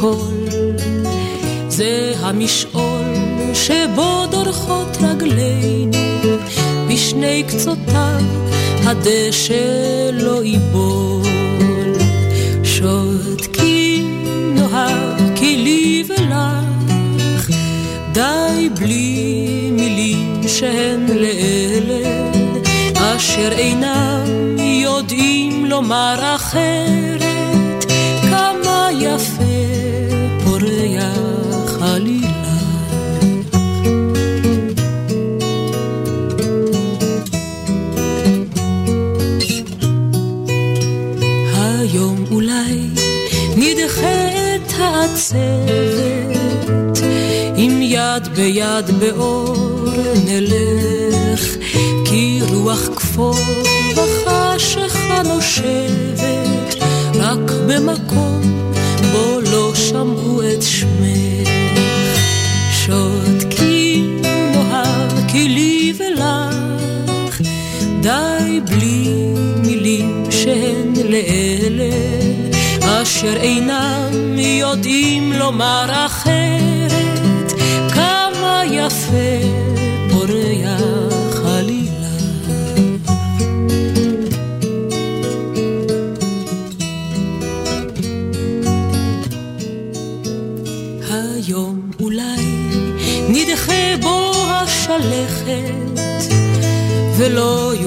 לכל. זה המשעול שבו דורכות רגלינו בשני קצותיו הדשא לא ייבול. שותקים נאהב כי לי ולך די בלי מילים שהן לאלה אשר אינם יודעים לומר אחרת ביד באור נלך, כי רוח כפור בחשיכה נושבת, רק במקום בו לא שמעו את שמך. שותקים נאהב כי לי ולך, די בלי מילים שהן לאלה. אשר אינם יודעים לומר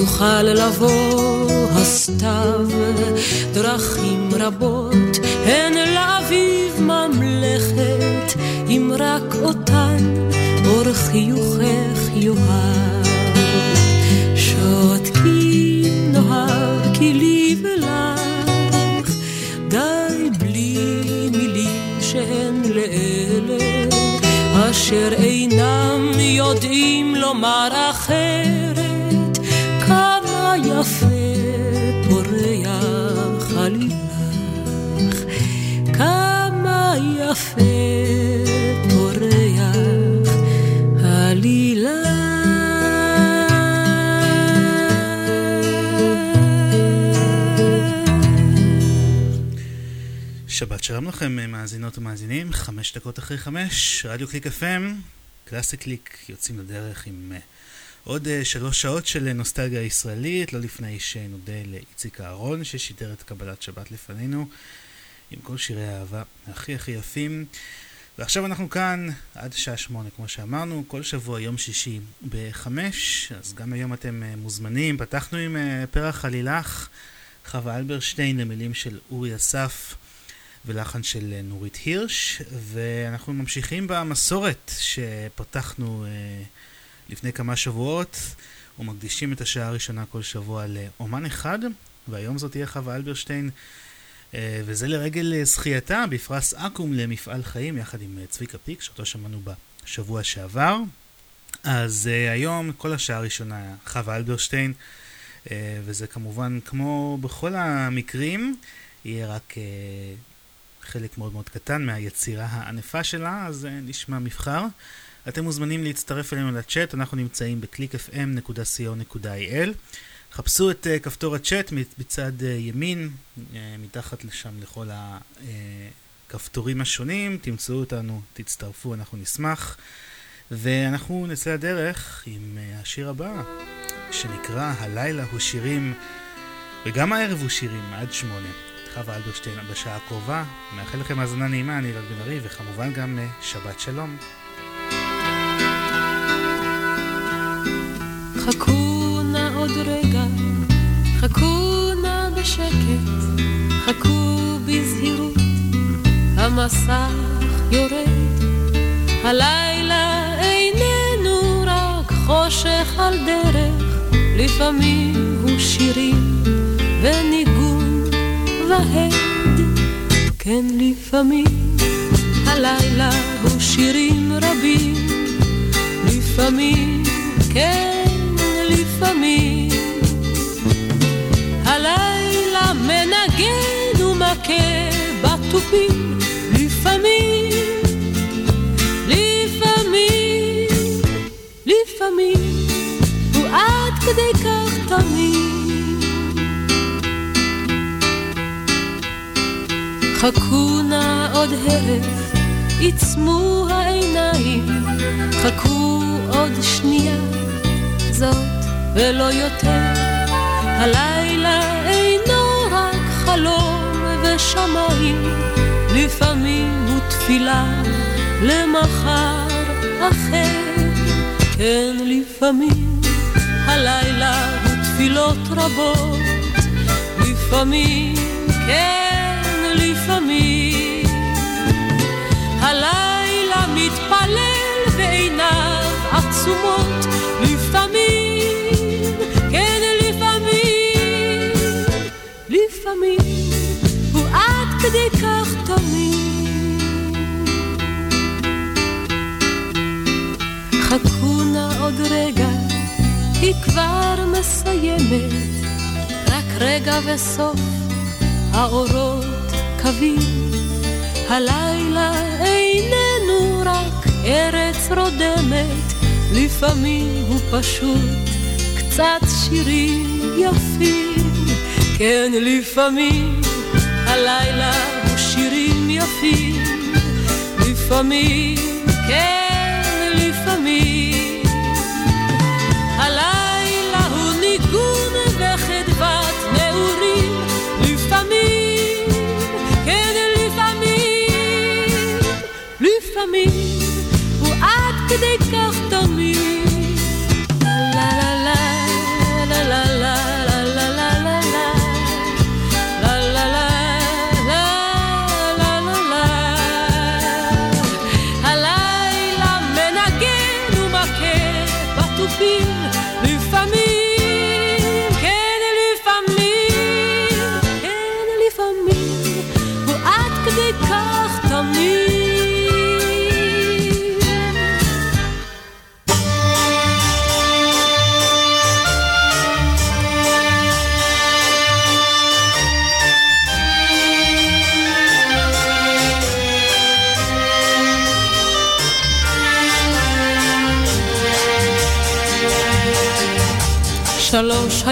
יוכל לבוא הסתיו, דרכים רבות הן לאביב ממלכת, אם רק אותן אור חיוכך יאהב. שותקים נאהב כי לי ולך, די בלי מילים שהן לאלה, אשר אינם יודעים לומר אחרת, לכם מאזינות ומאזינים, חמש דקות אחרי חמש, רדיו קליק FM, קלאסי קליק, יוצאים לדרך עם uh, עוד uh, שלוש שעות של נוסטלגיה ישראלית, לא לפני שנודה לאיציק אהרון ששידר את קבלת שבת לפנינו. עם כל שירי האהבה הכי הכי יפים. ועכשיו אנחנו כאן עד שעה שמונה, כמו שאמרנו, כל שבוע יום שישי בחמש, אז גם היום אתם מוזמנים. פתחנו עם פרח עלילך, חווה אלברשטיין, למילים של אורי אסף ולחן של נורית הירש, ואנחנו ממשיכים במסורת שפתחנו uh, לפני כמה שבועות, ומקדישים את השעה הראשונה כל שבוע לאומן אחד, והיום זאת תהיה חווה אלברשטיין. אה, וזה לרגל אה, זכייתה בפרס אקו"ם למפעל חיים, יחד עם אה, צביקה פיק, שאותו שמענו בשבוע שעבר. אז היום כל השעה הראשונה חווה אלברשטיין, וזה כמובן כמו בכל המקרים, יהיה רק חלק מאוד מאוד קטן מהיצירה הענפה שלה, אז uh, נשמע מבחר. אתם מוזמנים להצטרף אלינו לצ'אט, אנחנו נמצאים בקליק.fm.co.il חפשו את uh, כפתור הצ'אט בצד uh, ימין, מתחת לשם לכל הכפתורים השונים, תמצאו אותנו, תצטרפו, אנחנו נשמח. ואנחנו נצא לדרך עם השיר הבא, שנקרא "הלילה הוא שירים", וגם הערב הוא שירים, עד שמונה. חווה אלברשטיין בשעה הקרובה. מאחל לכם האזנה נעימה, אני אלעד בן ארי, וכמובן גם שבת שלום. חכו נא עוד רגע, חכו נא בשקט, חכו בזהירות, המסך יורד, הלילה איננו רק חושך על דרך, לפעמים הוא שירים וניגון והד, כן לפעמים הלילה הוא שירים רבים, לפעמים כן לפעמים. הלילה מנגן ומכה בתופים, לפעמים, לפעמים, לפעמים, הוא עד כדי כך תמיד. חכו נא עוד הרף, עיצמו העיניים, חכו עוד שנייה. זאת ולא יותר. הלילה אינו רק חלום ושמיים, לפעמים הוא תפילה למחר אחר. כן, לפעמים הלילה הוא תפילות רבות, לפעמים, כן, לפעמים. הלילה מתפלל ועיניו עצומות לפעמים, כן לפעמים, לפעמים, הוא עד כדי כך תמיד. חכו נא עוד רגע, היא כבר מסיימת, רק רגע וסוף, האורות קווים. הלילה איננו רק ארץ רודמת, לפעמים הוא פשוט קצת שירים יפים. כן, לפעמים הלילה הוא שירים יפים. לפעמים, כן, לפעמים. me.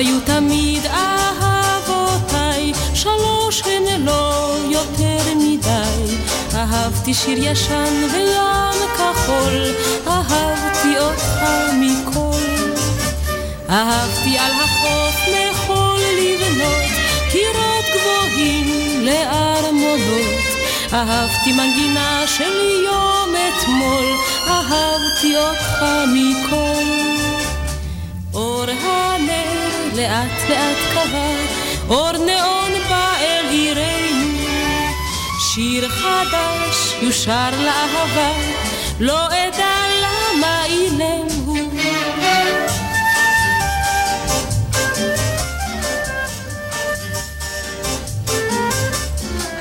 היו תמיד אהבותיי, שלוש הן לא יותר מדי. אהבתי שיר ישן וים כחול, אהבתי אותך מכל. אהבתי על החוף מחול לבנות, קירות גבוהים לארמונות. אהבתי מנגינה של יום אתמול, אהבתי אותך מכל. אור הנר לאט לאט קבע, אור נאון בא אל עירנו. שיר חדש יושר לאהבה, לא אדע למה אילם הוא.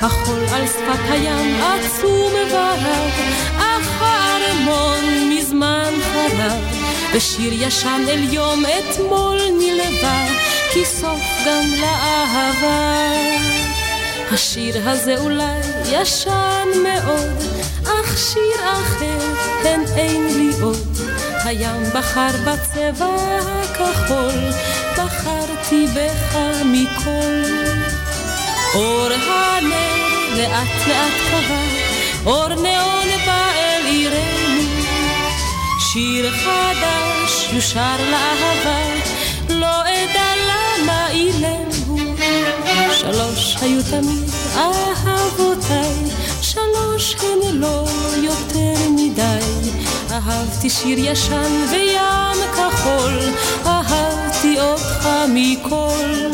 החול על שפת הים עצום ורב, אך הארמון מזמן חרב. ושיר ישן אל יום אתמול נלווה, כי סוף גם לאהבה. השיר הזה אולי ישן מאוד, אך שיר אחר הן אין לי עוד. הים בחר בצבע הכחול, בחרתי בך מכל. אור הנר לאט לאט קבע, אור עירנו. שיר חדש יושר לאהבה, לא אדע למה אילם הוא. שלוש היו תמיד אהבותיי, שלוש הן לא יותר מדי. אהבתי שיר ישן וים כחול, אהבתי אותך מכל.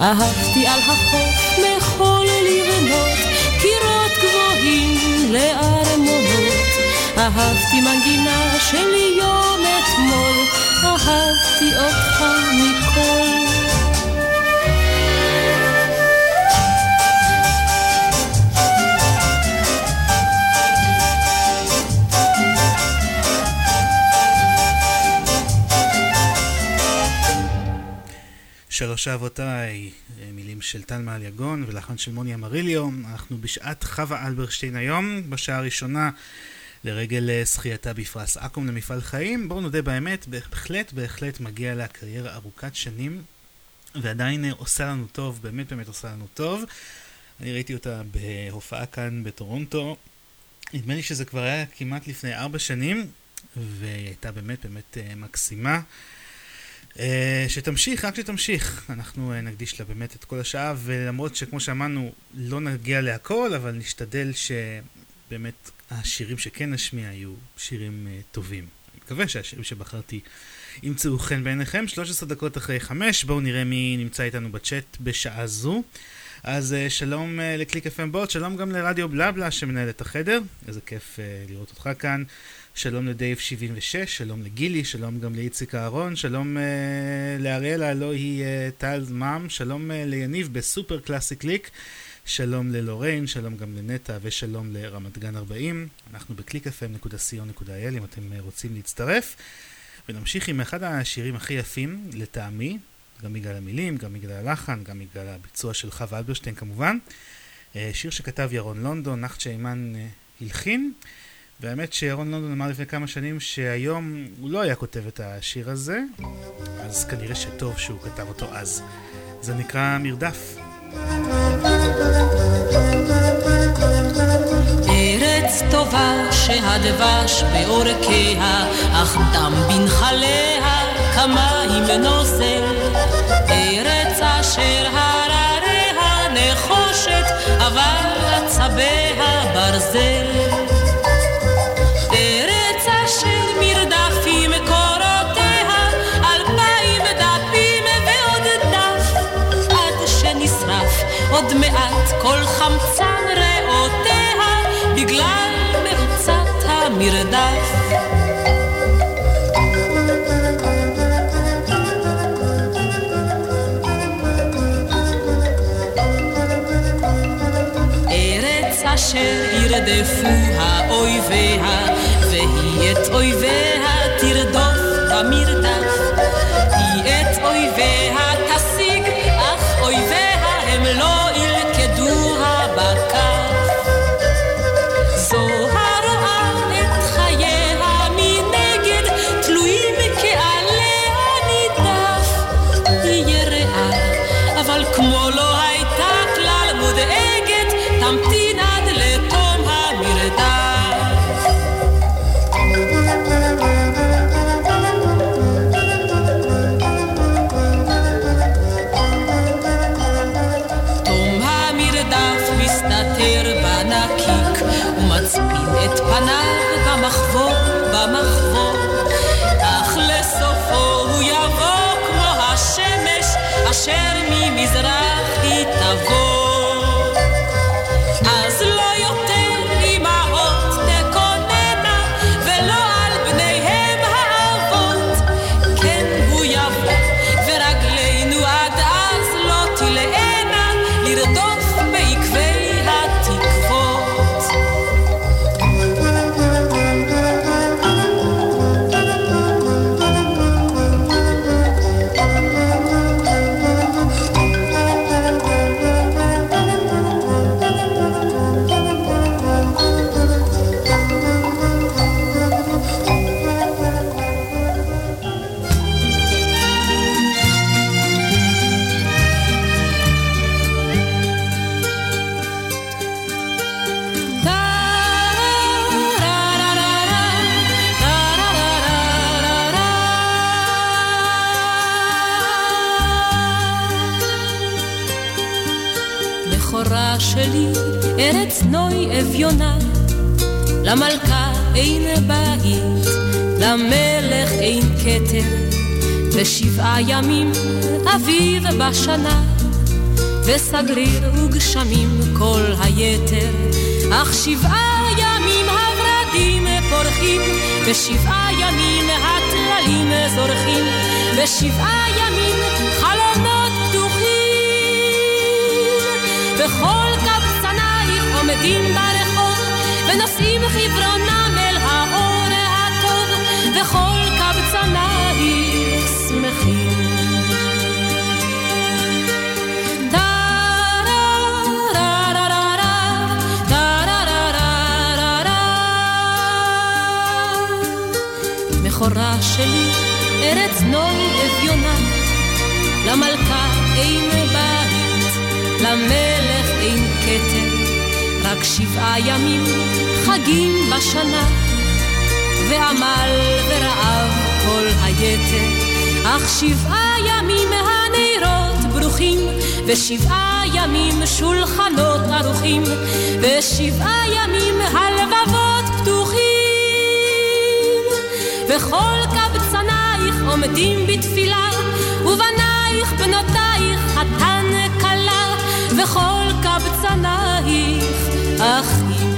אהבתי על החוף מחול לבנות, קירות גבוהים לארמונות. אהבתי מנגינה של יום אתמול, אהבתי אותך מכל. שלוש אהבותיי, מילים של טל מעל יגון ולחן של מוני אמריליו. אנחנו בשעת חווה אלברשטיין היום, בשעה הראשונה לרגל אה, זכייתה בפרס אקו"ם למפעל חיים. בואו נודה באמת, בהחלט בהחלט מגיע לה קריירה ארוכת שנים, ועדיין אה, עושה לנו טוב, באמת באמת עושה לנו טוב. אני ראיתי אותה בהופעה כאן בטורונטו, נדמה לי שזה כבר היה כמעט לפני ארבע שנים, והיא הייתה באמת באמת אה, מקסימה. אה, שתמשיך, רק שתמשיך. אנחנו אה, נקדיש לה באמת את כל השעה, ולמרות שכמו שאמרנו, לא נגיע להכל, אבל נשתדל שבאמת השירים שכן נשמיע יהיו שירים uh, טובים. אני מקווה שהשירים שבחרתי ימצאו חן בעיניכם. 13 דקות אחרי 5, בואו נראה מי נמצא איתנו בצ'אט בשעה זו. אז uh, שלום uh, לקליק FM בוט, שלום גם לרדיו בלבלה שמנהל את החדר, איזה כיף uh, לראות אותך כאן. שלום לדייב 76, שלום לגילי, שלום גם לאיציק אהרון, שלום uh, לאריאלה, הלא היא uh, טל מאם, שלום uh, ליניב בסופר קלאסי קליק, שלום ללוריין, שלום גם לנטע ושלום לרמת גן 40. אנחנו בקליק.fm.co.il אם אתם uh, רוצים להצטרף. ונמשיך עם אחד השירים הכי יפים לטעמי, גם בגלל המילים, גם בגלל הלחן, גם בגלל הביצוע של חווה אלברשטיין כמובן. Uh, שיר שכתב ירון לונדון, נחצ'ה היימן uh, הלחין. והאמת שירון לונדון אמר לפני כמה שנים שהיום הוא לא היה כותב את השיר הזה, אז כנראה שטוב שהוא כתב אותו אז. זה נקרא מרדף. שהדבש בעורקיה, אך דם בנחליה כמים נוזל. ארץ אשר הרריה נחושת, אבל עצביה ברזל. כל חמצן ריאותיה בגלל מרוצת המרדף. ארץ אשר ירדפוה אויביה, והיא את אויביה תרדוף במרדף. אביונה. למלכה אין בית, למלך אין כתר, ושבעה ימים אביב בשנה, וסגריר וגשמים כל היתר, אך שבעה ימים הורדים פורחים, ושבעה ימים הטללים זורחים, ושבעה ימים חלונות פתוחים. וכל קבצנייך עומדים ברחוב, ונושאים חברונם אל האור הטוב, וכל קבצנייך שמחים. בכורה שלי, ארץ נוי אביונה. למלכה אין בית, למלך אין כתר, שבעה ימים חגים בשנה. ועמל ורעב כל היתר, אך שבעה ימים הנרות ברוכים, ושבעה ימים שולחנות ערוכים, ושבעה ימים הלבבות פתוחים. וכל קבצנייך עומדים בתפילה, אחים.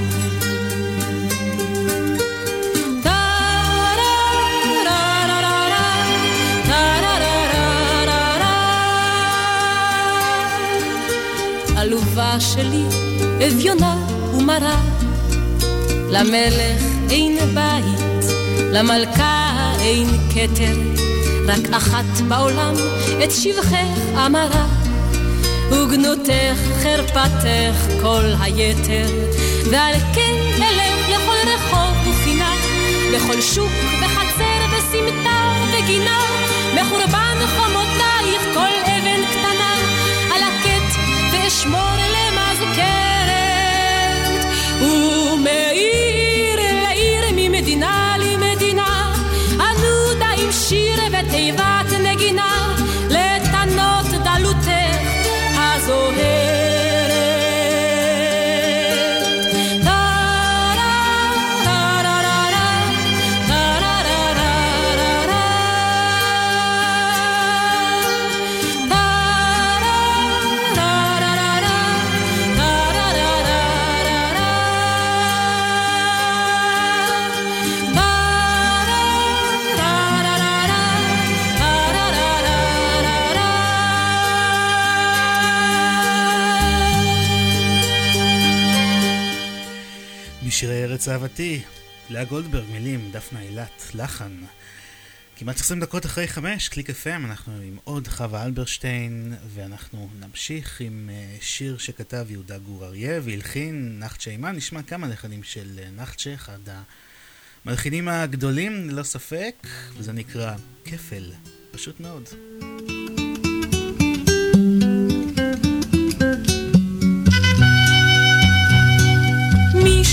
עלובה שלי, אביונה ומרה, למלך אין בית. למלכה אין כתר, רק אחת בעולם את שבחך אמרה. וגנותך, חרפתך, כל היתר, ועל כן אלך לכל רחוב ופינה, לכל שוק וחצר וסמטה וגינה, מחורבן חומותייך כל אבן אהבתי, לאה גולדברג, מילים, דפנה אילת, לחן. כמעט 20 דקות אחרי חמש, קליק FM, אנחנו עם עוד חווה אלברשטיין, ואנחנו נמשיך עם אה, שיר שכתב יהודה גור אריה והלחין נחצ'ה אימן, נשמע כמה נכדים של אה, נחצ'ה, אחד המלחינים הגדולים ללא ספק, וזה נקרא כפל, פשוט מאוד.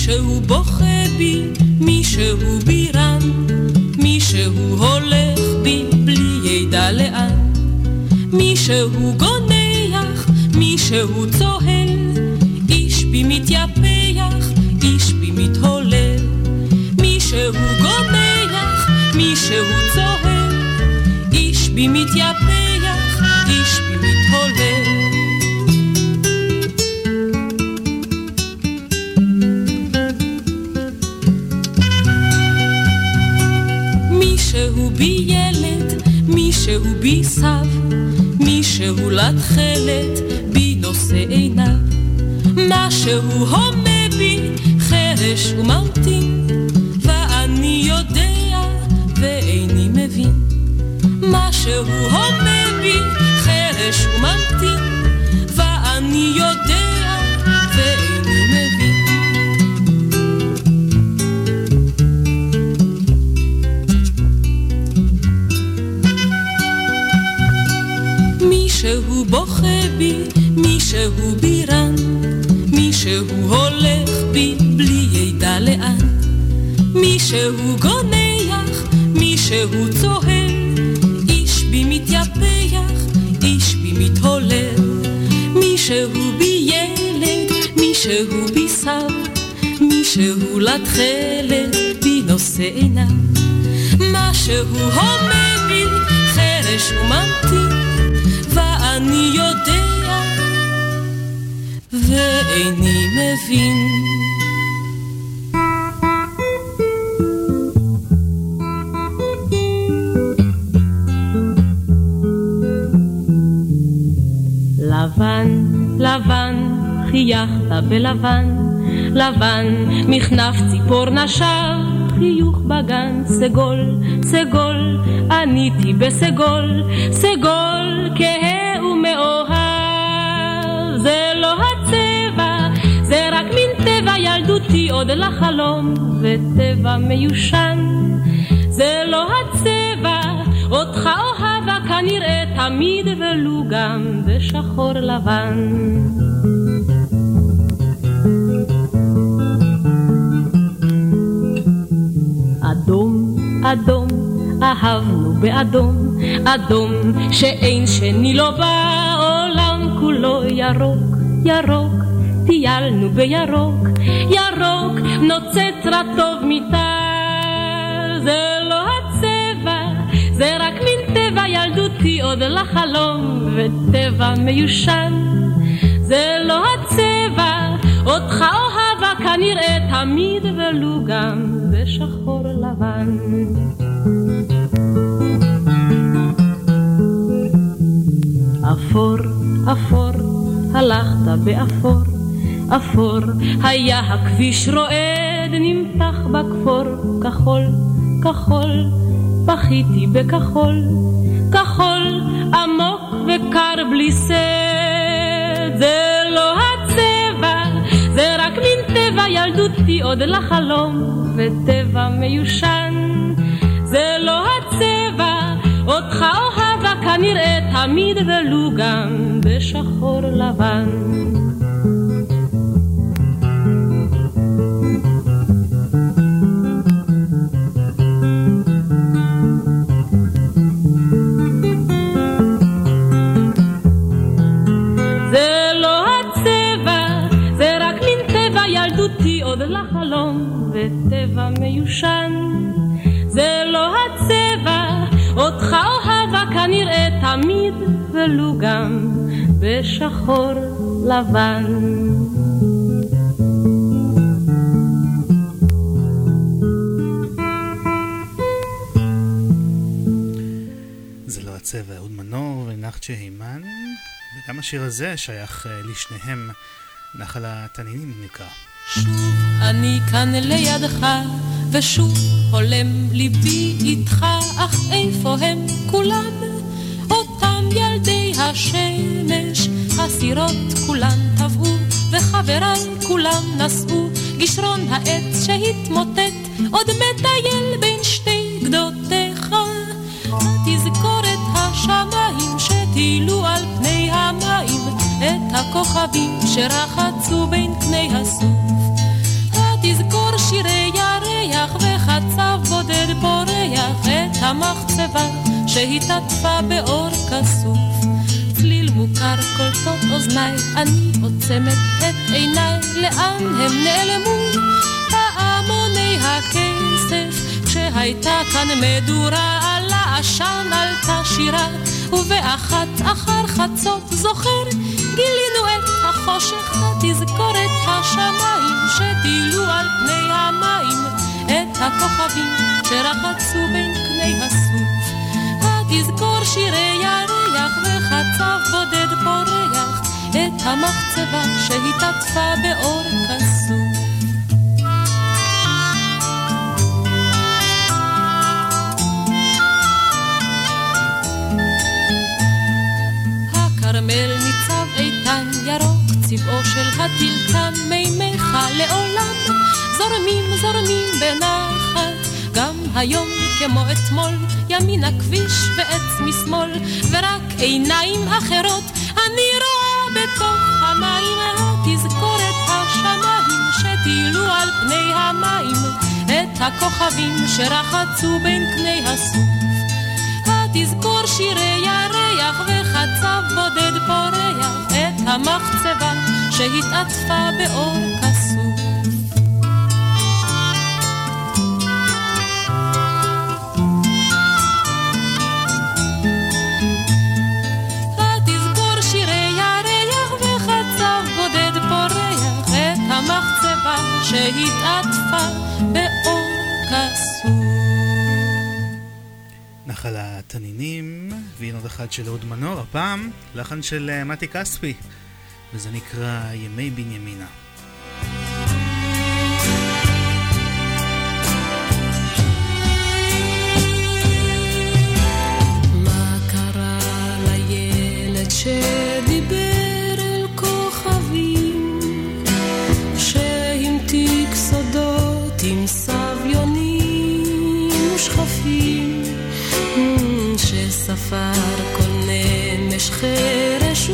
מישהו בוכה בי, מישהו בירן, מישהו הולך בי בלי ידע לאן. מישהו גונח, מישהו צוהל, איש בי מתייפח, איש בי מתהולל. מישהו גונח, מישהו צוהל, איש בי מתייפח, בי ילד, מישהו בי סב, מישהו לתכלת, בי נושא עיניו. משהו הומה בי חרש וממתין, ואני יודע ואיני מבין. משהו הומה בי חרש וממתין, ואני יודע בוכה בי, מישהו בירן, מישהו הולך בי בלי ידע לאן. מישהו גונח, מישהו צוהל, איש בי מתייפח, איש בי מתהולל. מישהו בי ילד, מישהו בישר, מישהו לתכלת בי נושא עיניו. משהו הומה בי חרש וממתין, ואני יודע, ואיני מבין. לבן, לבן, חייכת בלבן, לבן, מכנף ציפור נשר, חיוך בגן, סגול, סגול, עניתי בסגול, סגול, זה לא הצבע, זה רק מין טבע ילדותי עוד לחלום, וטבע מיושן. זה לא הצבע, אותך אוהבה כנראה תמיד ולו גם בשחור לבן. אדום, אדום, אהבנו באדום, אדום שאין שני לו בעולם כולו ירוק, ירוק, טיילנו בירוק, ירוק נוצץ רטוב מטל, זה לא הצבע, זה רק מין טבע ילדותי עוד לחלום, וטבע מיושן, זה לא הצבע, אותך אוהבה כנראה תמיד ולו גם בשחור לבן. אפור, אפור, הלכת באפור, אפור, היה הכביש רועד, נמתח בכפור, כחול, כחול, בכיתי בכחול, כחול, עמוק וקר בלי סד, זה לא הצבע, זה רק מין טבע. ילדותי עוד לחלום, וטבע מיושן, זה לא הצבע, כנראה תמיד ולו גם בשחור לבן. זה לא עוד לחלום, וטבע מיושן. זה לא כנראה תמיד, ולו גם בשחור לבן. זה לא הצבע, אהוד מנור ונחצ'ה הימן, וגם השיר הזה שייך אה, לשניהם, נחל התנינים נקרא. שוב אני כאן לידך, ושוב הולם ליבי איתך, אך איפה הם כולם? השמש, הסירות כולן טבעו, וחבריי כולם נשאו, גשרון העץ שהתמוטט, עוד מטייל בין שתי גדותיך. תזכור את השמיים שטילו על פני המים, את הכוכבים שרחצו בין קני הסוף. תזכור שירי ירח וחצב בודד פורח, את המחצבה שהתעטפה באור כסוף. מוכר קולטות אוזניי, אני עוצמת את עיניי, לאן הם נעלמו? פעמוני הכסף, כשהייתה כאן מדורה על העשן עלתה שירה, ובאחת אחר חצות זוכר, גילינו את החושך, תזכורת השמיים שטילו על פני המים, את הכוכבים שרחצו בין קני הסוף. תזכור שירי ירח וחצב בודד פורח, את המחצבה שהתעטפה באור כסוף. הכרמל ניצב איתן ירוק, צבעו של הטילטן, מימיך לעולם זורמים זורמים בנחת, גם היום כמו אתמול, ימין הכביש ועץ משמאל, ורק עיניים אחרות אני רואה בתוך המים, התזכורת השמיים שטילו על פני המים, את הכוכבים שרחצו בין קני הסוף. התזכור שירי ירח וחצב בודד פורח, את המחצבה שהתעטפה באור כסוף. שהתעטפה באור כסוף. נחל התנינים, והנה עוד אחד של אהוד מנור, הפעם לחן של אה, מתי כספי. וזה נקרא ימי בנימינה. שדיבר ושכפים, שספר כל נמש חרש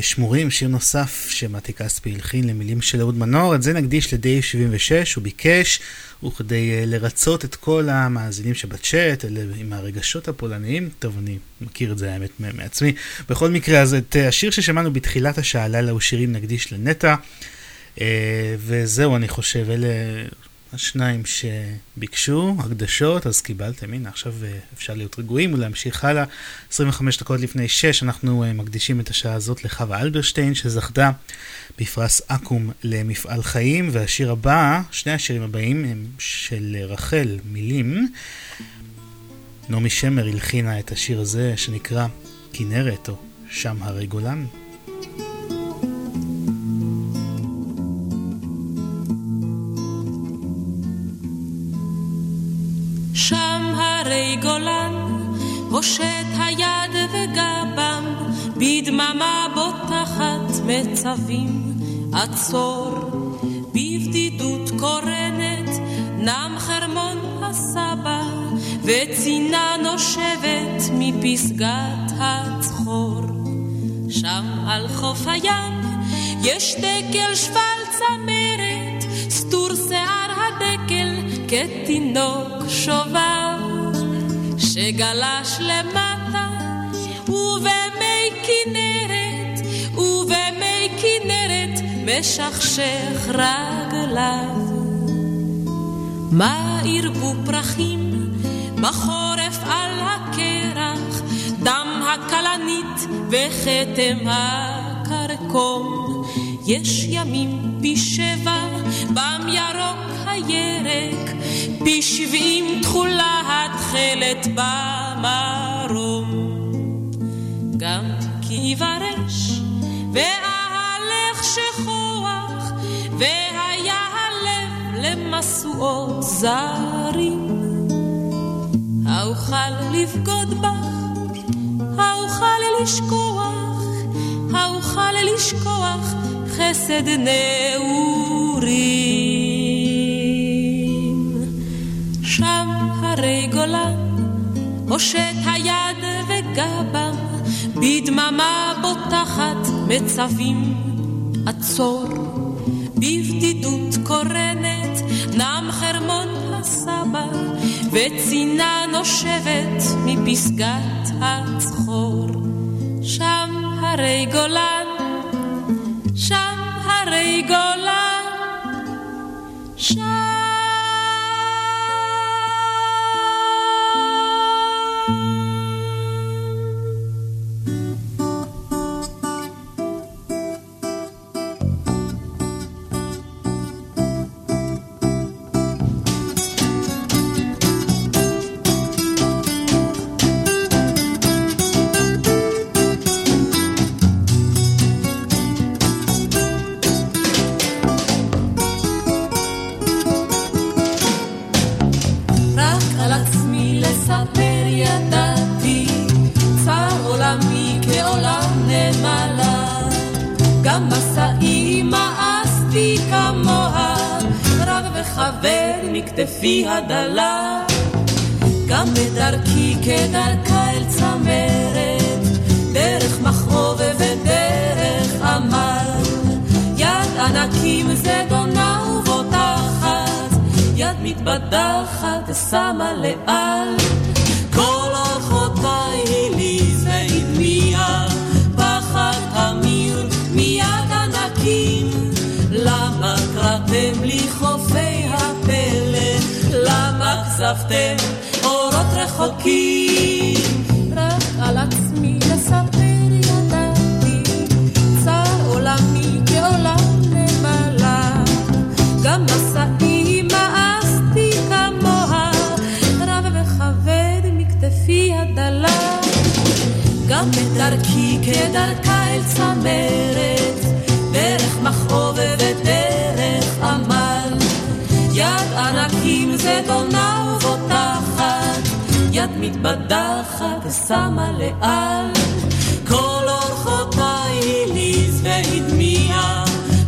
שמורים, שיר נוסף שמתי כספי הלחין למילים של אהוד מנור, את זה נקדיש לדייב 76, הוא ביקש, וכדי uh, לרצות את כל המאזינים שבצ'אט, עם הרגשות הפולניים, טוב, אני מכיר את זה האמת מעצמי. בכל מקרה, אז את uh, השיר ששמענו בתחילת השעה, לילה הוא שירים נקדיש לנטע, וזהו, אני חושב, אלה השניים שביקשו הקדשות, אז קיבלתם, הנה עכשיו אה, אפשר להיות רגועים ולהמשיך הלאה. 25 דקות לפני 6 אנחנו אה, מקדישים את השעה הזאת לחווה אלברשטיין שזכתה בפרס אקו"ם למפעל חיים, והשיר הבא, שני השירים הבאים הם של רחל מילים. נעמי שמר הלחינה את השיר הזה שנקרא כנרת או שם הרי גולן. הרי גולן, הושט היד וגבם, בדממה בוטחת מצבים, עצור, בבדידות קורנת, נם חרמון הסבא, וצינה נושבת מפסגת הצחור. שם על חוף הים יש דקל שפל צמרת, סטור שיער הדקל כתינוק שובב שגלש למטה ובמי כנרת ובמי כנרת משכשך רגליו. מה ירבו פרחים בחורף על הקרח דם הכלנית וכתם הכרכום יש ימים פי שבע בם ירוק הירק בשבעים תכולה התכלת במרום. גם כי יברש ואהלך שכוח, והיה הלב למשואות זרים. האוכל לבגוד בך, האוכל לשכוח, האוכל לשכוח חסד נעורים. שם הרי גולן, הושט היד וגבם, בדממה בוטחת מצבים, עצור, בבדידות קורנת, נם חרמון הסבא, וצינה נושבת מפסגת הצחור. שם הרי גולן, שם הרי גולן, מכתפי הדלה. גם בדרכי כדרכה אל צמרת, דרך מחרובה ודרך עמל. יד ענקים זדונה ובוטחת, יד מתבדחת שמה לאל. כל אורחותיי הליז והדמיע, פחד המיר מיד ענקים. למה קראתם לי למה כזבתם אורות רחוקים? רק על עצמי לספר ידעתי, צר עולמי כעולם נמלה. גם מסעי מאסתי כמוה, רב וכבד מכתפי הדלה. גם בדרכי כדרכה אל צמרת, דרך מכאוב ודרך עמל. יד ענקים זדונה יד מתבדחת ושמה לאל. כל אורחותיי הליז והדמיע,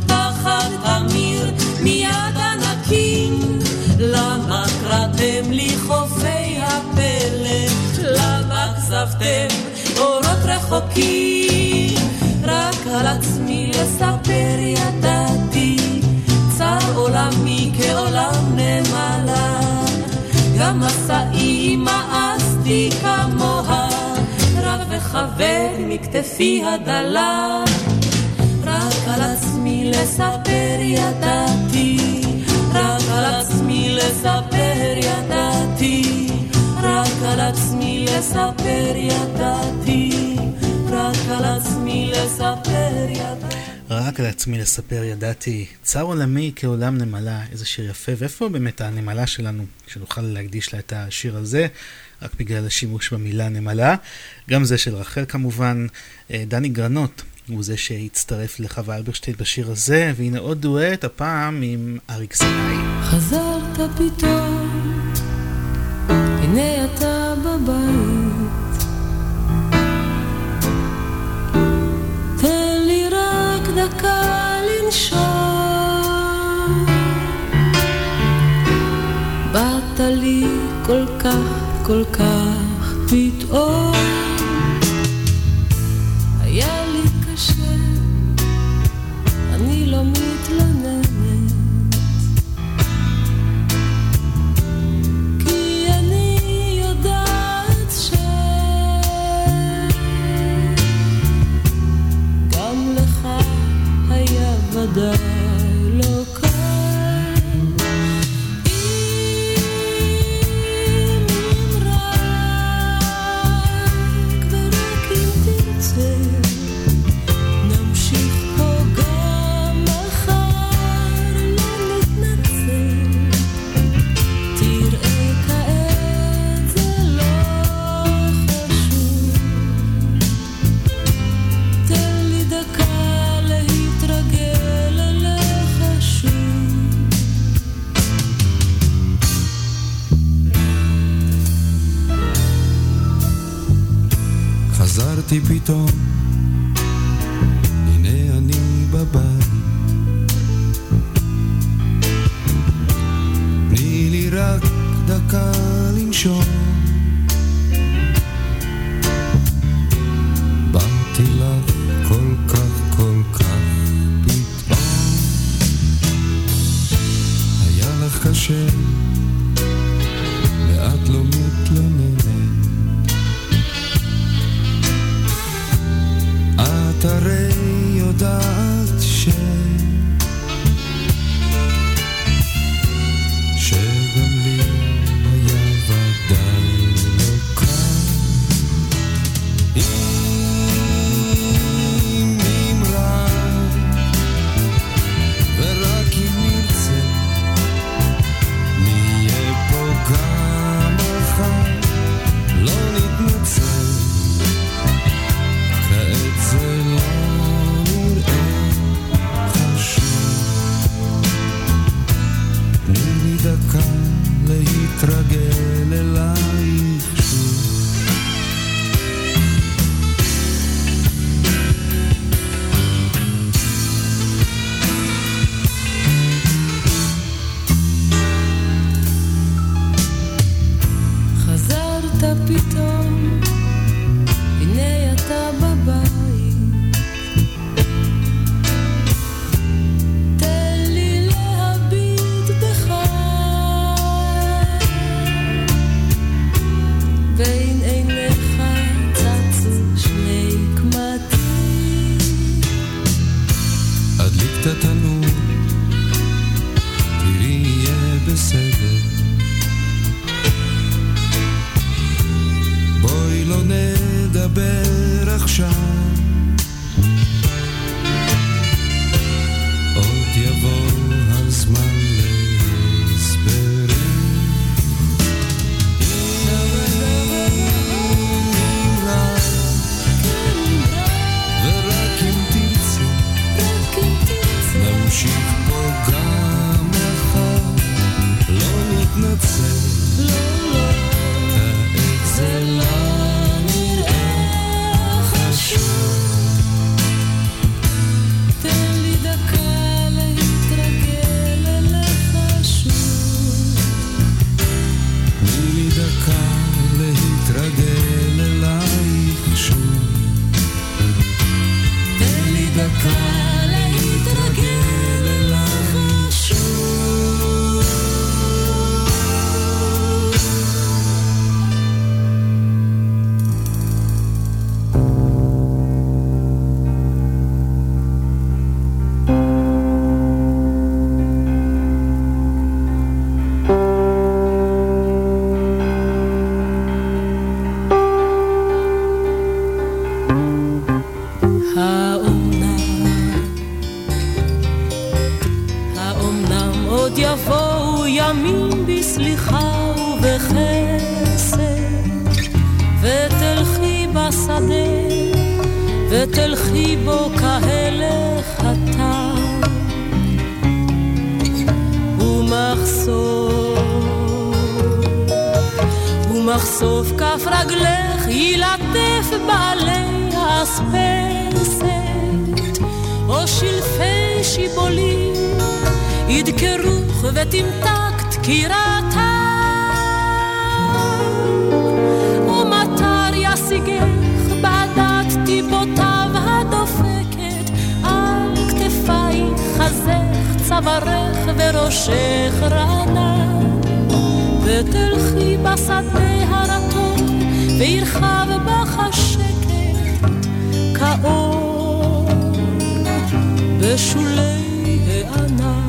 פחד אמיר מיד ענקים. למה קראתם לי חופי הפלא? למה כזבתם אורות רחוקים? רק על עצמי לספר ידעתי, צר עולמי כעולם נמלה. גם מסעי מאסתי כמוה, רב וכבד מכתפי הדלה. רק על עצמי לספר ידעתי, רק על עצמי לספר ידעתי, רק על עצמי לספר ידעתי. רק על עצמי לספר ידעתי, צר עולמי כעולם נמלה, איזה שיר יפה, ואיפה באמת הנמלה שלנו, שנוכל להקדיש לה את השיר הזה, רק בגלל השימוש במילה נמלה. גם זה של רחל כמובן, אה, דני גרנות הוא זה שהצטרף לחווה אלברשטיין בשיר הזה, והנה עוד דואט, הפעם עם אריק סיני. חזרת פתאום, הנה אתה בבית. תן לי רק דקה לנשום. באת לי כל כך, כל כך פתאום. חזרתי פתאום, הנה אני בבית. תני לי רק דקה לנשום. צווארך וראשך רענן. ותלכי בשדה הרטון וירחב בך השקט כאור בשולי הענן.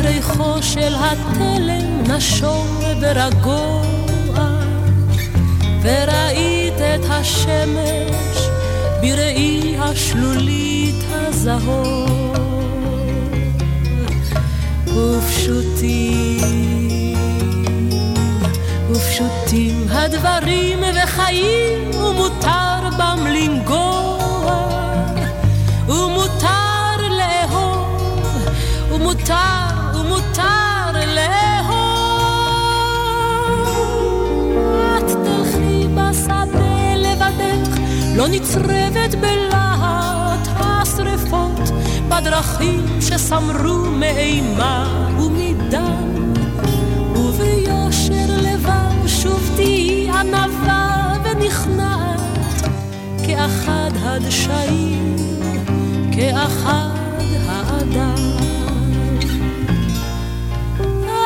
ריחו של התלם נשור ורגוע וראית את השמש בראי השלולית הזהור. ופשוטים, ופשוטים הדברים וחיים ומותר בם לנגוע לא נצרבת בלהט השרפות, בדרכים שסמרו מאימה ומדם, וביושר לבב שוב תהיי ענווה ונכנעת, כאחד הדשאים, כאחד האדם.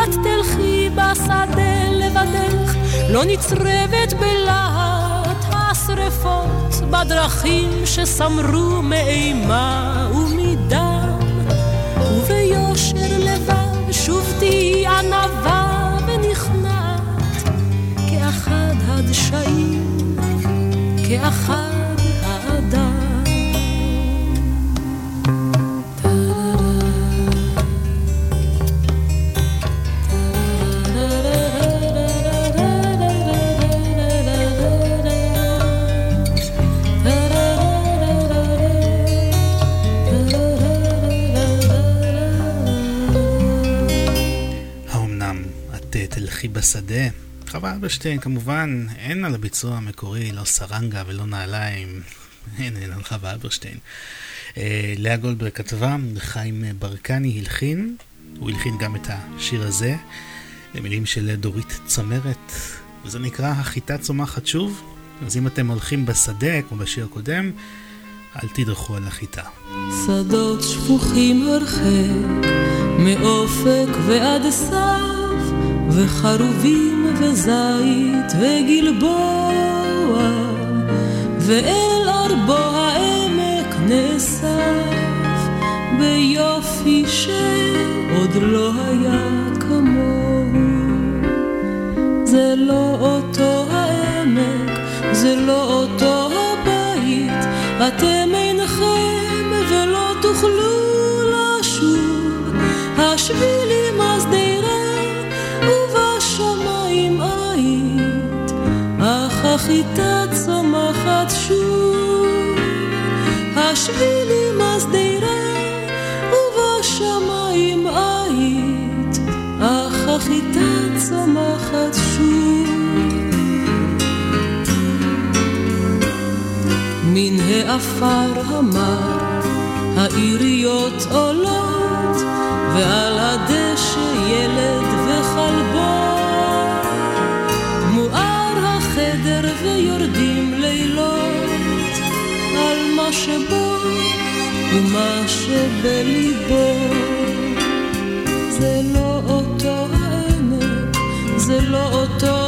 את תלכי בשדה לבדך, לא נצרבת בלהט השרפות, בדרכים שסמרו מאימה ומדם, וביושר לבב שוב תהיי ענווה ונכנעת, כאחד הדשאים, כאחד בשדה? חווה אלברשטיין כמובן, אין על הביצוע המקורי, לא סרנגה ולא נעליים. אין, אין על חווה אלברשטיין. אה, לאה גולדברג כתבה, חיים ברקני הלחין, הוא הלחין גם את השיר הזה, למילים של דורית צמרת, וזה נקרא החיטה צומחת שוב. אז אם אתם הולכים בשדה, כמו בשיר הקודם, אל תדרכו על החיטה. שדות שפוכים הרחק מאופק ועד סף, וחרובים וזית וגלבוע, ואל ארבו העמק נאסף, ביופי שעוד לא היה כמוהו. זה לא אותו העמק, זה לא אותו הבית, אתם אינכם ולא תוכלו לשוב. השבילי החיטה צומחת שוב. השבילי מסדירה ובשמיים היית, אך החיטה צומחת שוב. מן העפר המר העיריות עולות ועל הדשא שבו ומה שבליבו. זה לא אותו העמק, זה לא אותו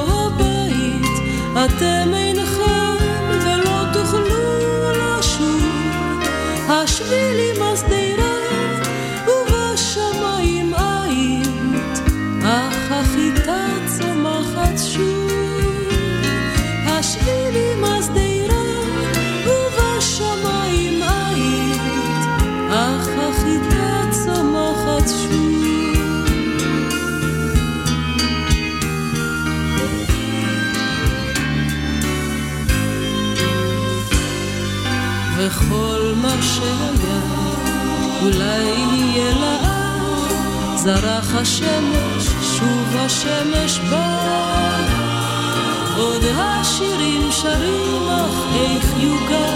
מה שהיה, אולי יהיה לעד, זרח השמש, שוב השמש בא. עוד השירים שרים, אך איך יוגע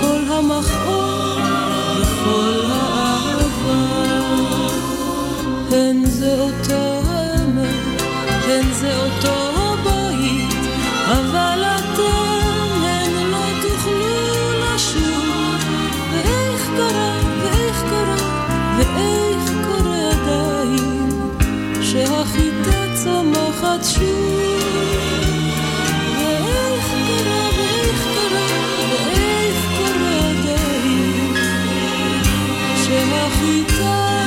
כל המכאוב וכל האהבה. הן זה אותו העמק, הן זה אותו הבית, אבל שהחיטה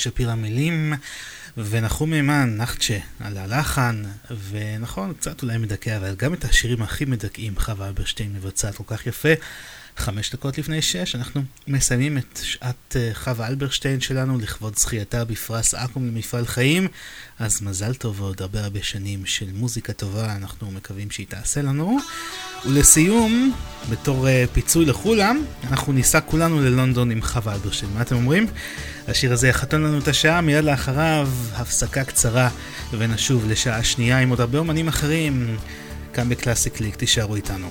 שפירא מילים ונחום מימן, נחצ'ה, על הלחן, ונכון, קצת אולי מדכא, אבל גם את השירים הכי מדכאים חווה אלברשטיין מבצעת כל כך יפה. חמש דקות לפני שש, אנחנו מסיימים את שעת אה, חווה אלברשטיין שלנו לכבוד זכייתה בפרס אקו"ם למפעל חיים. אז מזל טוב ועוד הרבה הרבה שנים של מוזיקה טובה, אנחנו מקווים שהיא תעשה לנו. ולסיום, בתור uh, פיצוי לכולם, אנחנו ניסע כולנו ללונדון עם חווה אלברשטיין. מה אתם אומרים? השיר הזה יחתן לנו את השעה, מיד לאחריו הפסקה קצרה ונשוב לשעה שנייה עם עוד הרבה אומנים אחרים. כאן בקלאסי קליק, תישארו איתנו.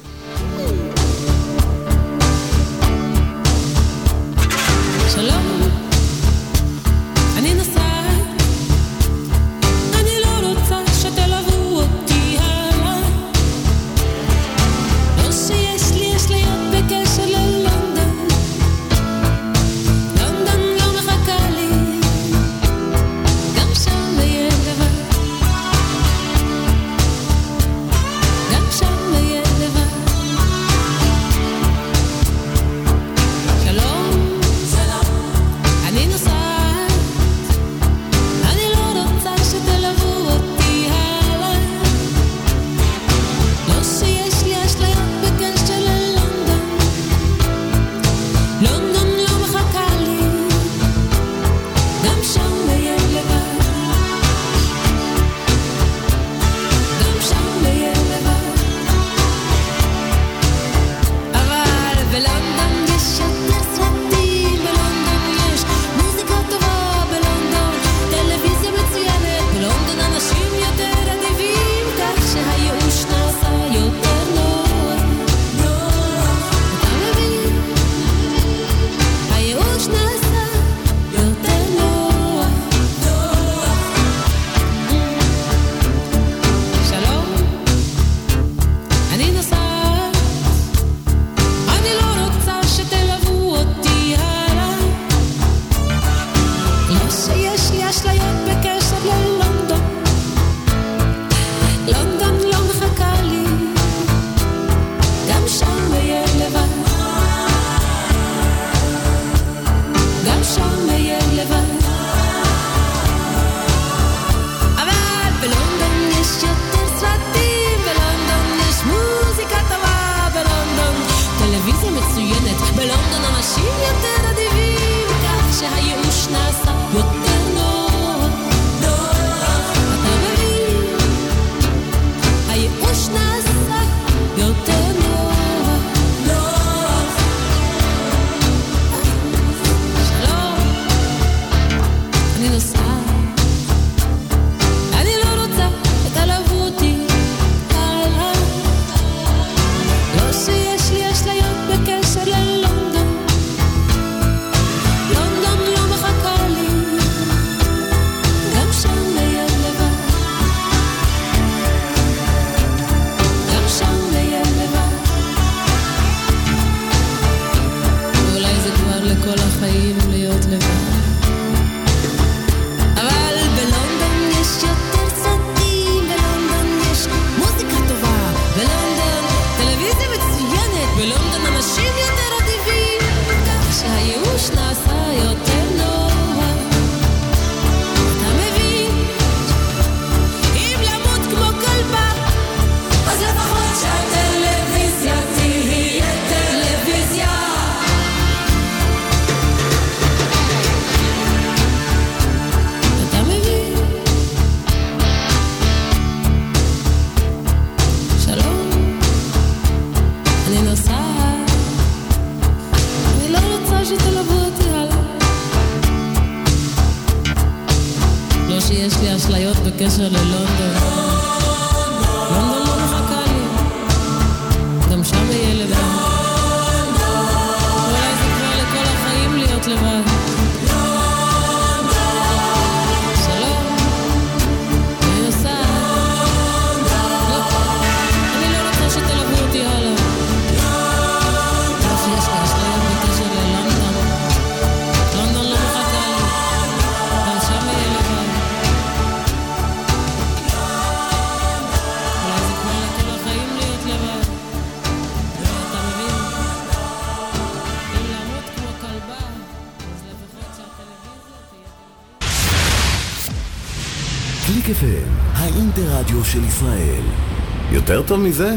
טוב מזה?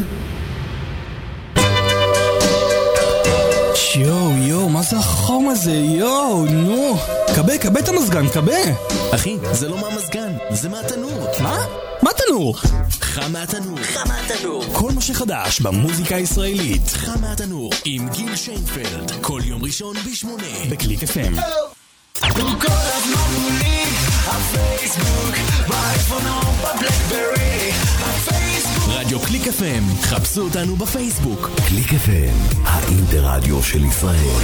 יואו, יואו, מה זה החום הזה? יואו, נו. קבה, קבה את המזגן, קבה. אחי, זה לא מהמזגן, זה מהתנור. מה? מה תנור? חם מהתנור. חם מהתנור. כל מה שחדש במוזיקה הישראלית. חם מהתנור, עם גיל שיינפלד. כל יום ראשון בשמונה. בקליק FM. FM, חפשו אותנו בפייסבוק. קליק FM, האינטרדיו של ישראל.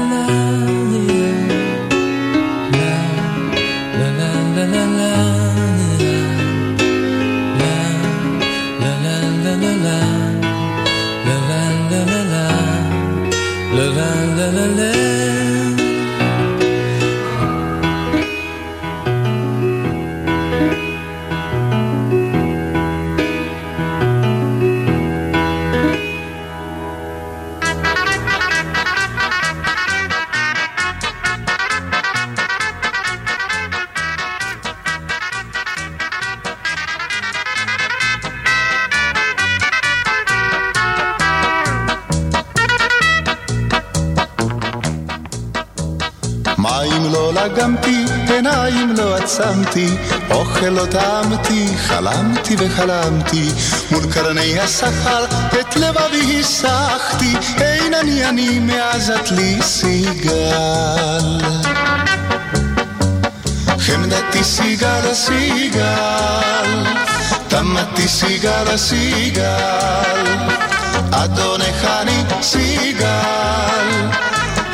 מול קרני השכר את לבבי הסחתי, אין אני אני מאז את לי סיגל. חמדתי סיגל סיגל, תמתי סיגל סיגל, אדונך אני סיגל.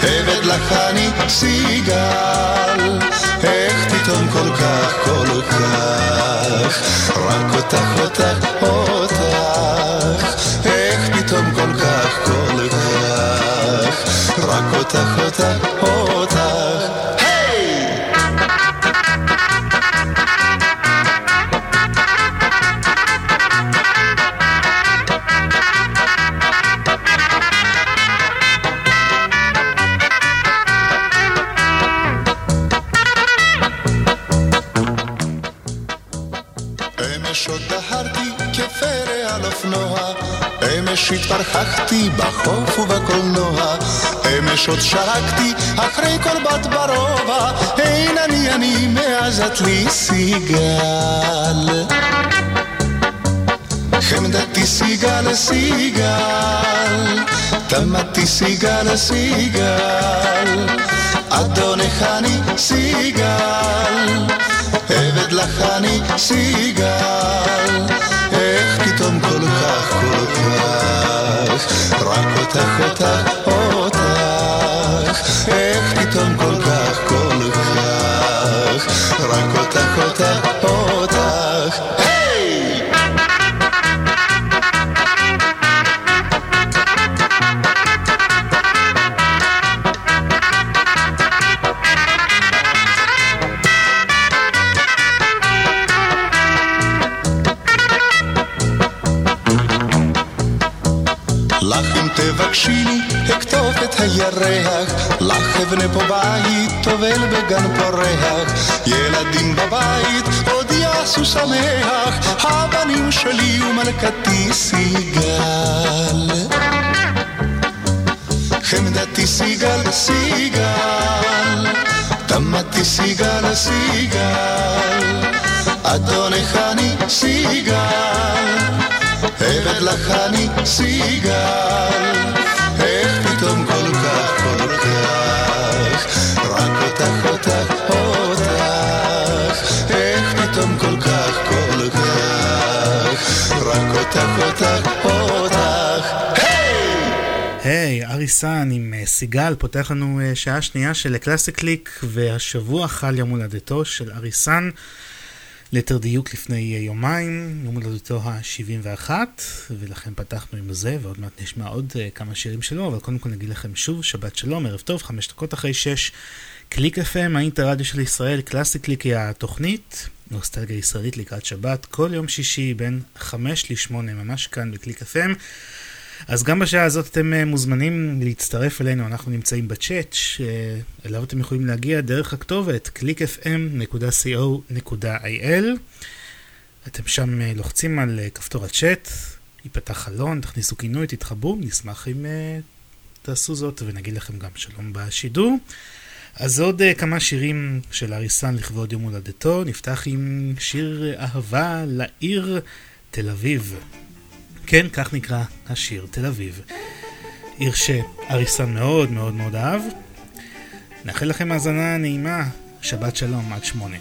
עבד לך אני סיגל, איך פתאום כל כך, כל כך, רק אותך, אותך, אותך, רק אמש עוד שרקתי אחרי כל בת ברובע, אין אני אני מאז את לי סיגל. חמדתי סיגל סיגל, תמתי סיגל סיגל, אדונך אני סיגל, עבד לך אני סיגל, איך פתאום כל כך כל כך, רק אותך אותך אותך, הירח, לך אבנה פה בית, טובל בגן פורח, ילדים בבית, יעשו שמח, הבנים שלי ומלכתי סיגל. חמדתי סיגל סיגל, תמתי סיגל סיגל, אדונך אני סיגל. עבד לך אני סיגל, אריסן עם אה, סיגל פותח לנו אה, שעה שנייה של קלאסי קליק והשבוע חל יום הולדתו של אריסן ליתר דיוק לפני אה, יומיים, יום הולדתו ה-71 ולכן פתחנו עם זה ועוד מעט נשמע עוד כמה שירים שלו אבל קודם כל נגיד לכם שוב שבת שלום, ערב טוב, חמש דקות אחרי שש קליק FM, האינטרדיו של ישראל, קלאסי קליק היא התוכנית נוסטלגיה ישראלית לקראת שבת כל יום שישי בין חמש לשמונה ממש כאן בקליק FM אז גם בשעה הזאת אתם אה, מוזמנים להצטרף אלינו, אנחנו נמצאים בצ'אט, שאליו אתם יכולים להגיע דרך הכתובת clickfm.co.il. אתם שם אה, לוחצים על אה, כפתור הצ'אט, ייפתח חלון, תכניסו כינוי, תתחברו, נשמח אם תעשו זאת ונגיד לכם גם שלום בשידור. אז עוד כמה שירים של אריסן לכבוד יום הולדתו, נפתח עם שיר אהבה לעיר תל אביב. כן, כך נקרא השיר תל אביב. עיר שאריסן מאוד מאוד מאוד אהב. נאחל לכם האזנה נעימה, שבת שלום עד שמונה.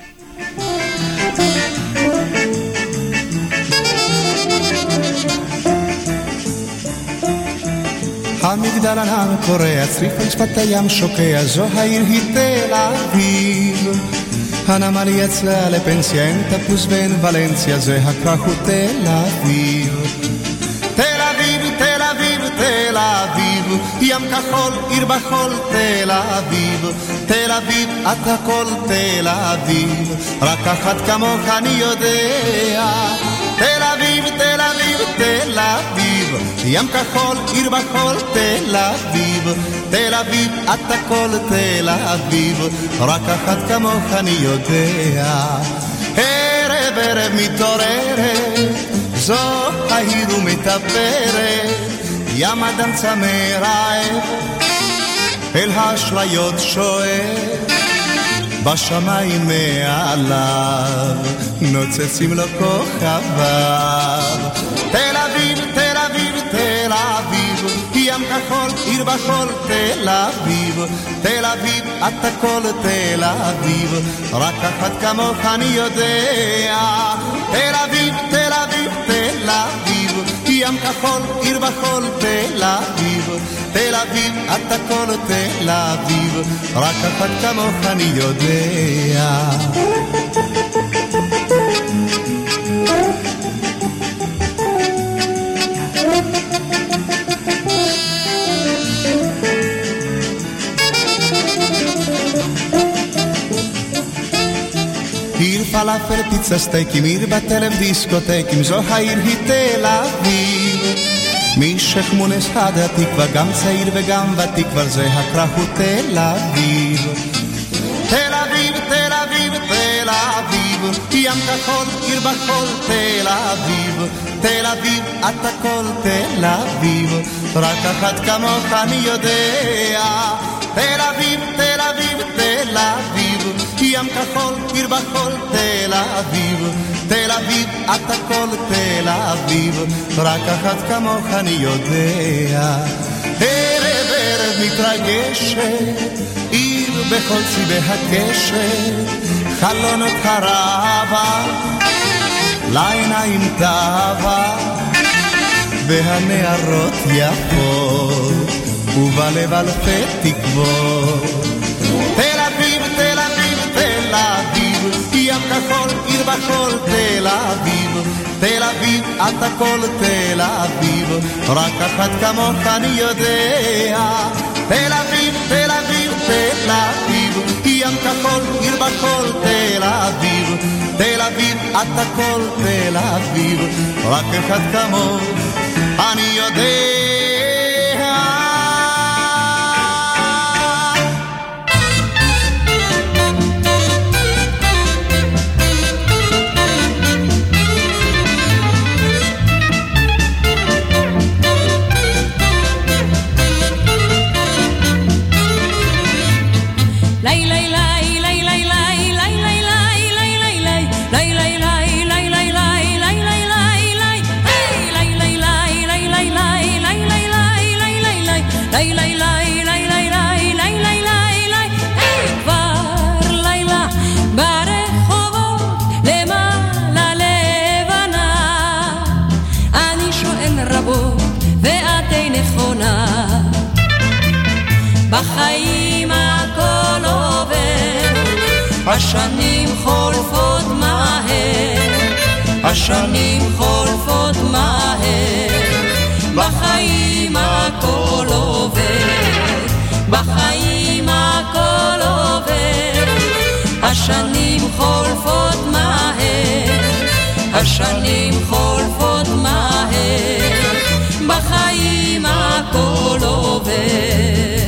המגדל ענן קורע, צריף על שפת הים שוקע, זו העיר היא תל אביב. הנמל יצא לפנסיה, אין תפוס ואין ולנסיה, זה הכרך הוא תל אביב. תל אביב, ים כחול, עיר בחול, תל אביב, תל אביב, את הכל תל אביב, רק אחת כמוך אני יודע. תל אביב, תל אביב, תל אביב, ים כחול, עיר בחול, תל אביב, תל אביב, את הכל תל אביב, רק אחת כמוך אני יודע. ערב ערב מתעוררת, זו העיר ומתאפרת ים אדם צמא רעב, אל האשליות שואף, בשמיים מעליו, נוצצים לו כוכביו. תל אביב, תל אביב, תל אביב, ים כחול, עיר בחול, תל אביב, תל אביב, את הכל תל אביב, רק אחת כמוך אני יודע. תל אביב, תל אביב, תל אביב, ים כחול, עיר בחול, תל אביב, תל אביב, את הכל תל אביב, רק אחת כמוך אני יודע. עיר פלאפל, פיצה סטייקים, עיר בתלם דיסקוטקים, זו העיר היא תל אביב. משכמונס עד התקווה, גם צעיר וגם ותיק, כבר זה הכרך הוא תל אביב. תל אביב, תל אביב, תל אביב, ים כחול, עיר בחול, תל אביב. תל אביב, את הכל תל אביב, רק אחת כמוך אני יודע. תל אביב, תל אביב, תל אביב, ים כחול, עיר בחול, תל אביב. תל אביב, את הכל תל אביב, רק אחת כמוך אני יודע. ערב ערב מתרגשת, עיר בכל צבעי הקשת, חלונות הרבה, לעיניים תאווה, והנערות יפות, ובלב אלפי תקוות. אביב, ים כחול, עיר בחול, תל אביב. תל אביב, את הכל תל אביב, רק אחת כמוך אני יודע. תל אביב, תל אביב, תל אביב, ים כחול, עיר בחול, תל אביב. תל אביב, את הכל תל אביב, רק אחד כמוך אני יודע. השנים חולפות מהר, השנים חולפות מהר, בחיים הכל עובר, בחיים הכל עובר, השנים חולפות מהר, השנים חולפות מהר, בחיים הכל עובר.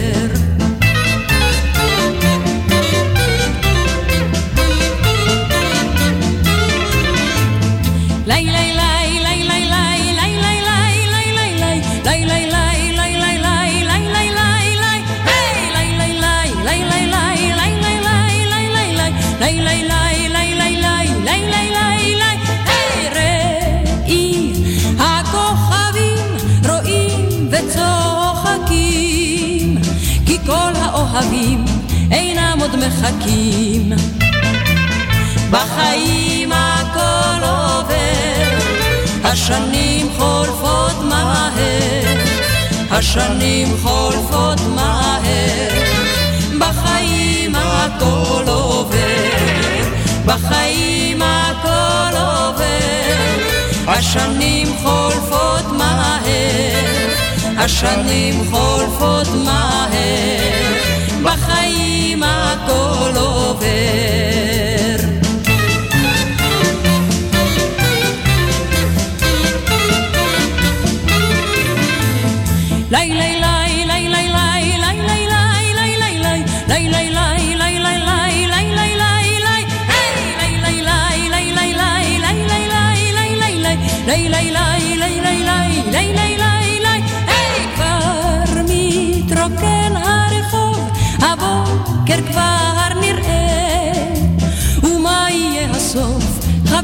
האוהבים אינם עוד מחכים. בחיים הכל עובר, השנים חולפות מהר, השנים חולפות מהר, בחיים הכל עובר, בחיים הכל עובר, השנים חולפות מהר, השנים חולפות מהר, immacolove.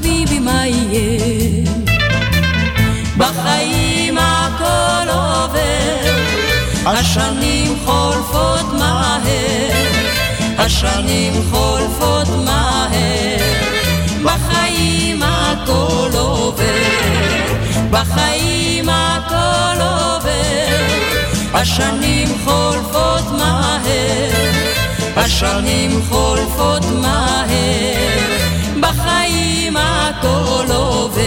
חביבי מה יהיה? בחיים הכל עובר, השנים חולפות מהר, השנים חולפות מהר, בחיים הכל עובר, בחיים הכל עובר, השנים חולפות מהר, השנים חולפות מהר, בחיים הכל עובר.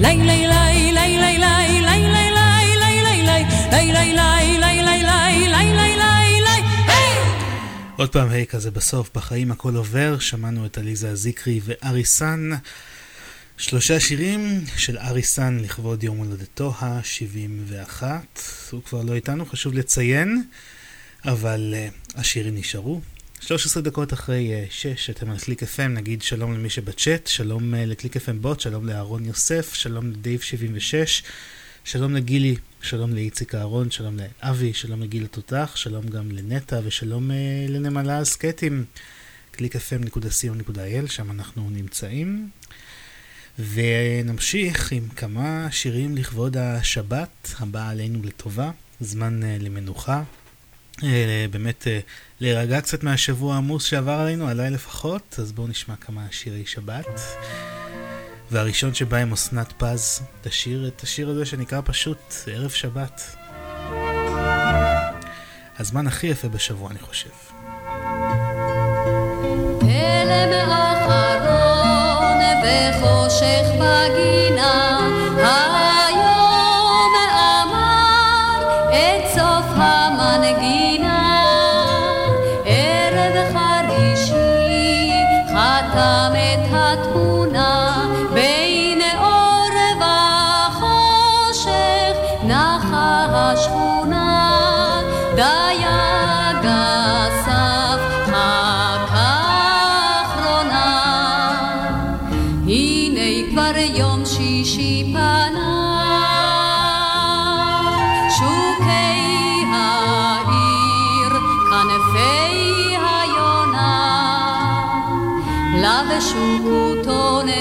לי לי לי לי לי לי לי לי עוד פעם היי כזה בסוף, בחיים הכל עובר, שמענו את עליזה זיקרי וארי סאן. שלושה שירים של ארי סאן לכבוד יום הולדתו ה-71. הוא כבר לא איתנו, חשוב לציין, אבל uh, השירים נשארו. 13 דקות אחרי uh, 6, אתם על קליק FM, נגיד שלום למי שבצ'אט, שלום uh, לקליק FM בוט, שלום לאהרון יוסף, שלום לדייב 76, שלום לגילי, שלום לאיציק אהרון, שלום לאבי, שלום לגיל התותח, שלום גם לנטע ושלום uh, לנמלה הסקטים, www.clickfm.co.il, שם אנחנו נמצאים. ונמשיך עם כמה שירים לכבוד השבת הבאה עלינו לטובה, זמן uh, למנוחה. Uh, באמת uh, להירגע קצת מהשבוע העמוס שעבר עלינו, עליי לפחות, אז בואו נשמע כמה שירי שבת. והראשון שבהם אסנת פז תשיר את השיר הזה שנקרא פשוט ערב שבת. הזמן הכי יפה בשבוע אני חושב. תלם אחרון וחושך בגינה,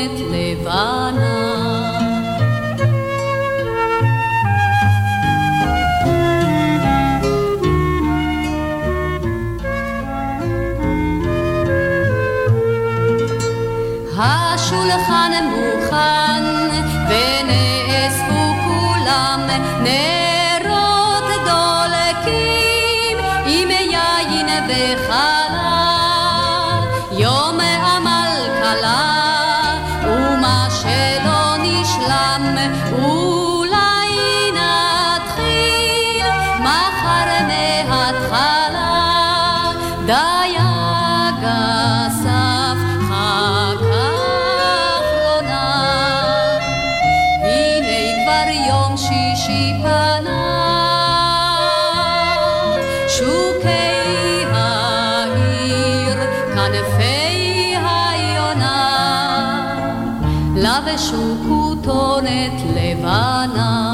כותונת לבנה. השולחן מוכן לבשו כותונת לבנה.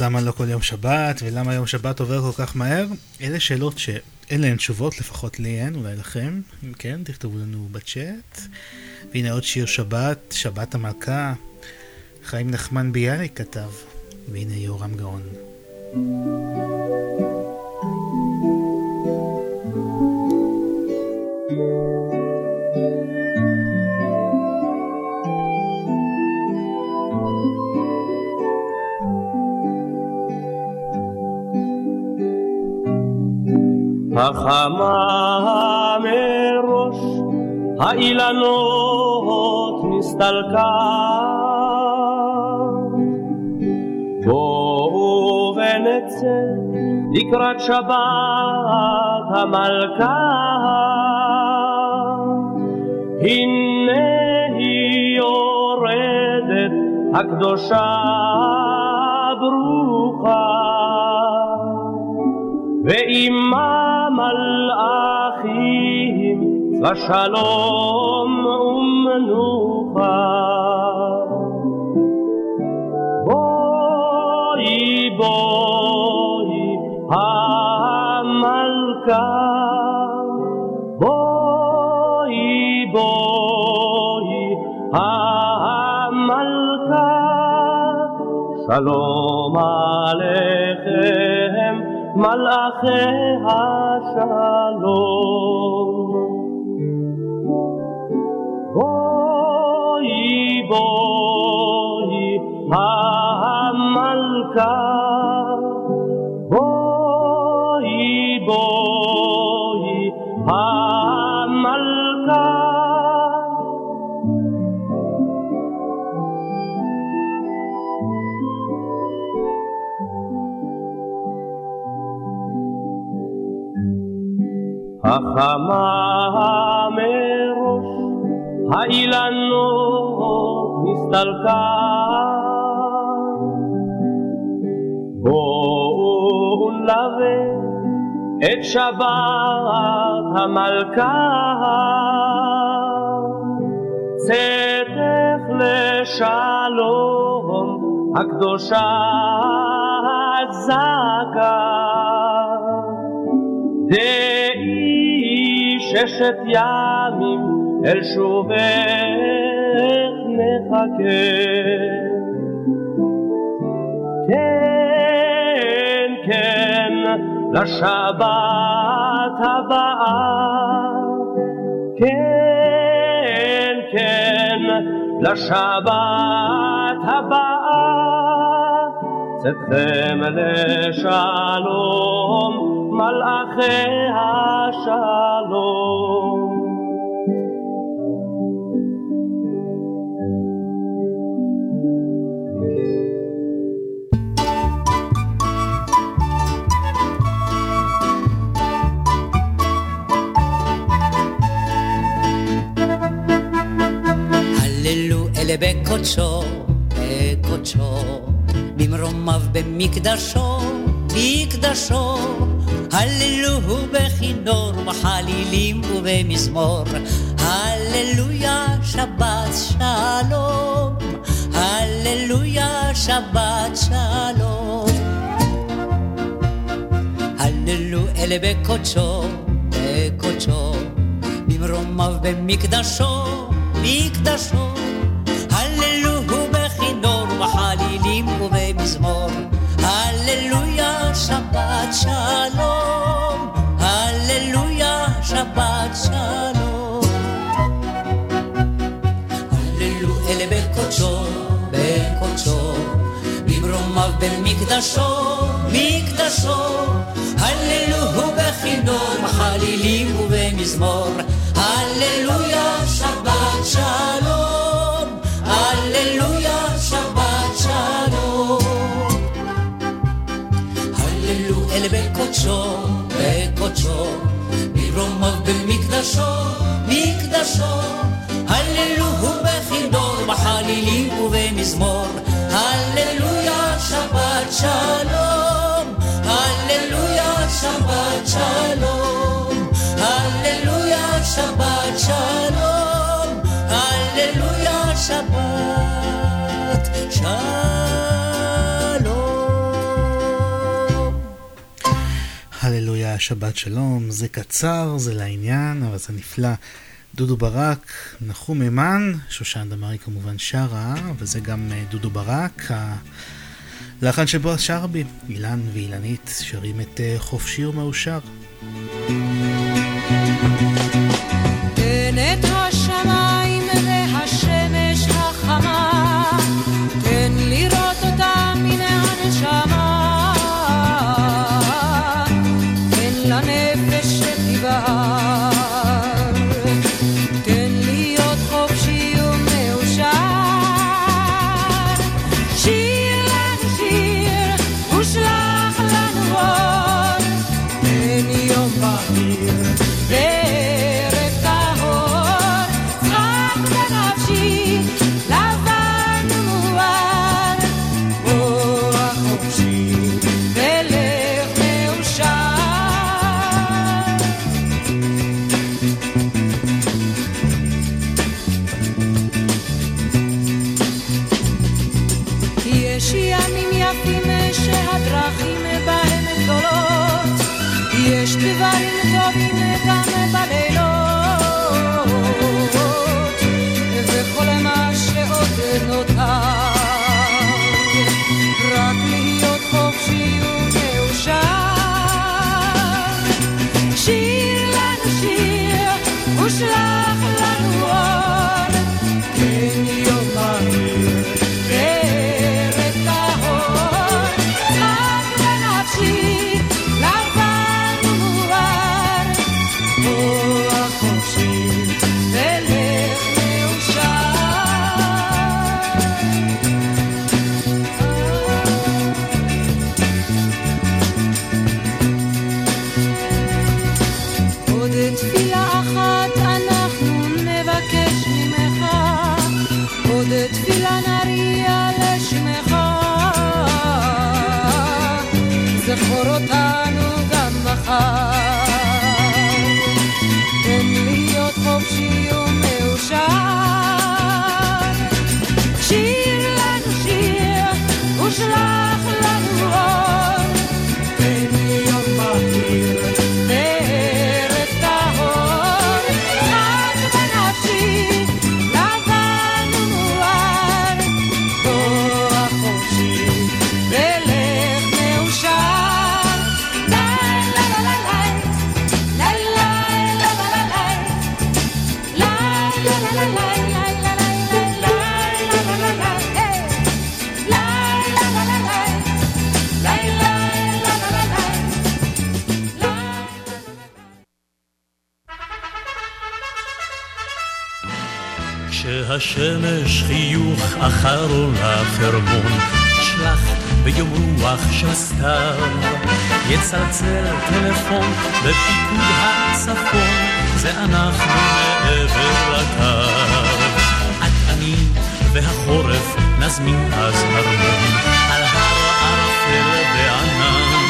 למה לא כל יום שבת, ולמה יום שבת עובר כל כך מהר? אלה שאלות שאין להן תשובות, לפחות לי אין, אולי לכם. אם כן, תכתבו לנו בצ'אט. והנה עוד שיר שבת, שבת המלכה. חיים נחמן ביאליק כתב, והנה יורם גאון. החמה האילנות נסתלקה. בואו ונצא לקראת שבת המלכה. הנה היא יורדת הקדושה שלום ומנוחה בואי בואי המלכה בואי בואי המלכה שלום עליכם מלאכי השלום. החמה מראש האילנות נסתלקה. בואו נלווה את שבת המלכה. צאתך לשלום הקדושה זכה ששת ימים אל שובך נחכה. כן, כן, לשבת הבאה. כן, כן, לשבת הבאה. צאתכם לשלום, מלאכי השלום. הללו אלה בקודשו, בקודשו, במרומיו במקדשו, מקדשו. הללו בכינור, בחלילים ובמזמור. הללויה שבת שלום, הללויה שבת שלום. הללו אלה בקודשו, בקודשו, במרומיו במקדשו, מקדשו. הללו בכינור, בחלילים ובמזמור. הללויה שבת שלום, שבת שלום. הללו אלה בקודשו, בקודשו, במרומיו במקדשו, מקדשו. הללו בכינור, בחלילים ובמזמור. הללויה שבת שלום, הללויה שבת שלום. הללו אל בקודשו, בקודשו, במרומיו במקדשו, מקדשו. הללו בכינור, בחלילים ובמזמור. הללויה שבת שלום, הללויה שבת שלום, הללויה שבת שלום, הללויה שבת שלום. שבת שלום, זה קצר, זה לעניין, אבל זה נפלא. דודו ברק, נחום מימן, שושן דמארי כמובן שרה, וזה גם אה, דודו ברק. הלחן שבו שר בי, אילן ואילנית שרים את אה, חופשי ומאושר. כשהשמש חיוך אחרון החרמון, שלח ביום רוח של סתיו, יצלצל טלפון בפיקוד הצפון, זה אנחנו מעבר לקו. את אני והחורף נזמין אז הרמון, על הר ערפל בענן.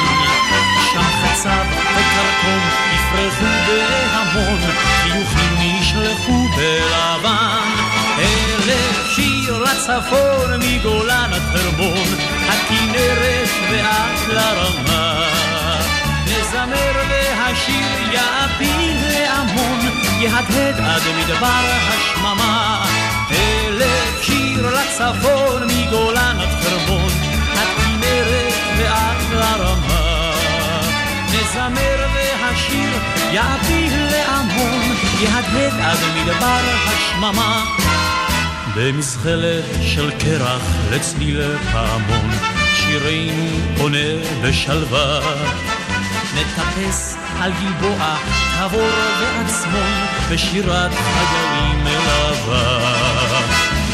שם חצב וקרקום יפרחו בהמון, חיוכים נשלחו בלבן. אלף שיר לצפון מגולן עד חרמון, הכנרת ועד לרמה. נזמר והשיר יעפיל להמון, יהדהד עד מדבר השממה. אלף שיר לצפון מגולן עד חרמון, הכנרת ועד לרמה. נזמר והשיר יעפיל להמון, יהדהד עד מדבר השממה. במזחלת של קרח לצליל פעמון, שירנו עונה בשלווה. נטפס על גלבוע, תבור ועצמון, בשירת חיילים מלווה.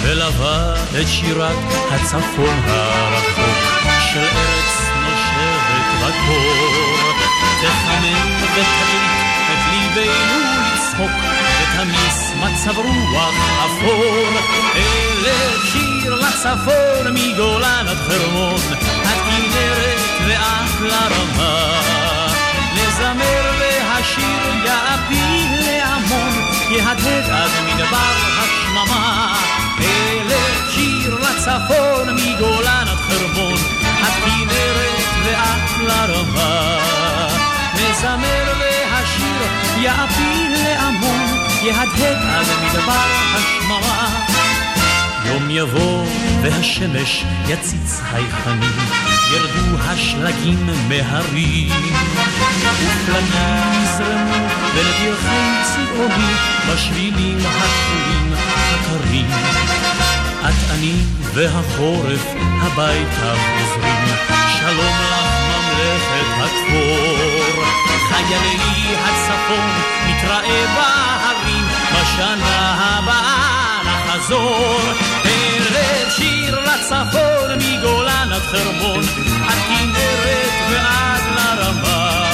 ולווה את שירת הצפון הרחוק, של ארץ נושבת בקור. תחמם ותדליק את ליבנו לצחוק, מצב רוח אפור. אלף שיר לצפון מגולן עד חרמון, עד כנרת ועד לרמה. נזמר והשיר יעפיל להמון, יהדהד עד מדבר השממה. אלף שיר לצפון מגולן עד חרמון, עד כנרת ועד לרמה. נזמר יעפיל לעמון, יהדהד על מדבר השממה. יום יבוא והשמש יציץ היכנים, ירדו השלגים מהרים. ופלגים יזרמו דרכי צבעוני, בשבילים הכחולים הקרים. את אני והחורף הביתה חוזרים, שלום לך ממלכת הכפור. חיילי הצפון נתראה בהרים, בשנה הבאה נחזור. ערב שיר לצפון מגולן עד חרמון, עד כנרת ועד לרמה.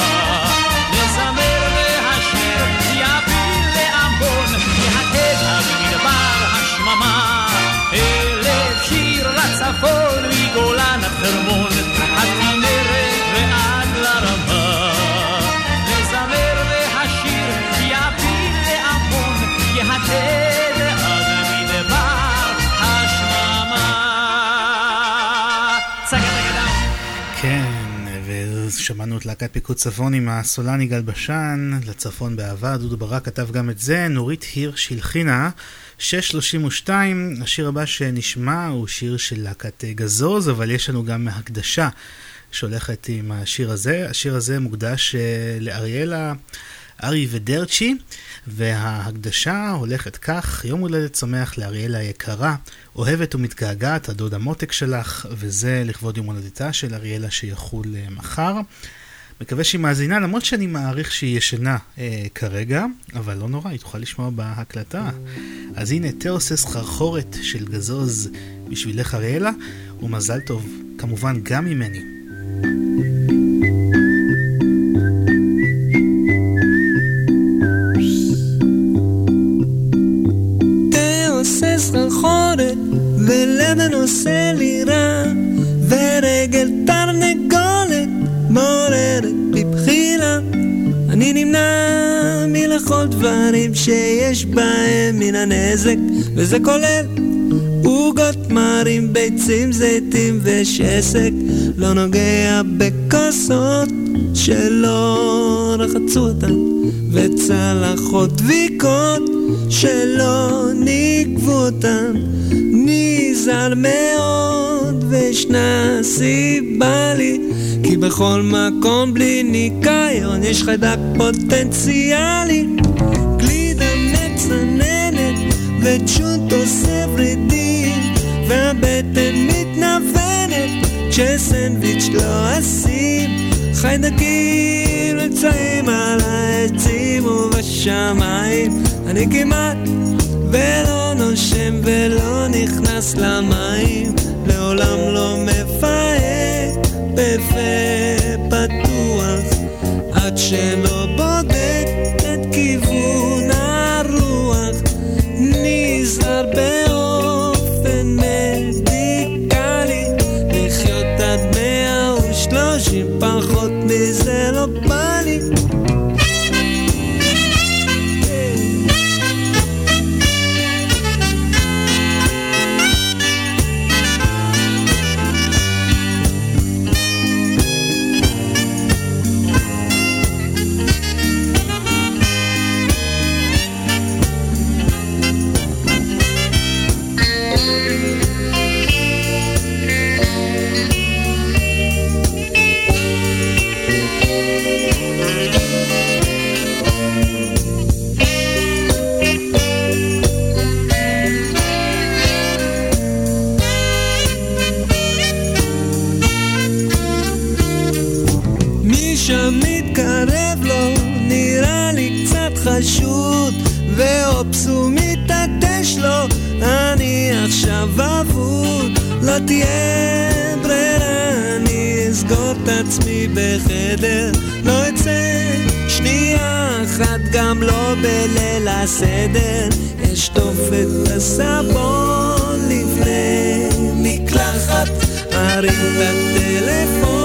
נזמר והשיר יפיל לעמון, יהדהד במדבר השממה. אלף שיר לצפון מגולן עד חרמון, עד כנרת ועד לרמה. ושמענו את להקת פיקוד צפון עם הסולן יגאל בשן, לצפון באהבה, דודו ברק כתב גם את זה, נורית הירש הלחינה, 632, השיר הבא שנשמע הוא שיר של להקת גזוז, אבל יש לנו גם הקדשה שהולכת עם השיר הזה, השיר הזה מוקדש אה, לאריאלה ארי ודרצ'י, וההקדשה הולכת כך, יום הולדת שמח לאריאלה היקרה, אוהבת ומתגעגעת, הדוד המותק שלך, וזה לכבוד יום הולדתה של אריאלה שיחול אה, מחר. מקווה שהיא מאזינה, למרות שאני מעריך שהיא ישנה אה, כרגע, אבל לא נורא, היא תוכל לשמוע בהקלטה. אז הנה, תאוסס סחרחורת של גזוז בשבילך אריאלה, ומזל טוב, כמובן גם ממני. תה עושה סחרחורת, ולבן עושה לי רע, ורגל תרנגולת מעוררת בבחילה. אני נמנע מלאכול דברים שיש בהם מן הנזק, וזה כולל עוגות מרים, ביצים, זיתים ושסק. לא נוגע בכוסות שלא רחצו אותן, וצלחות דביקות שלא נגבו אותן. נזהר מאוד וישנה סיבה לי כי בכל מקום בלי ניקיון יש חיידק פוטנציאלי גלידה מצננת וצ'וט עושה ורידים והבטן מתנוונת כשסנדוויץ' לא אשים חיידקים נמצאים על העצים ובשמיים. אני כמעט ולא נושם ולא נכנס למים. לעולם לא מפהק בפה פתוח. עד שלא בודק לא תהיה ברירה אני אסגור את עצמי בחדר. לא אצא שנייה אחת גם לא בליל הסדר. אשטוף את הסבון לפני מקלחת ארים את הטלפון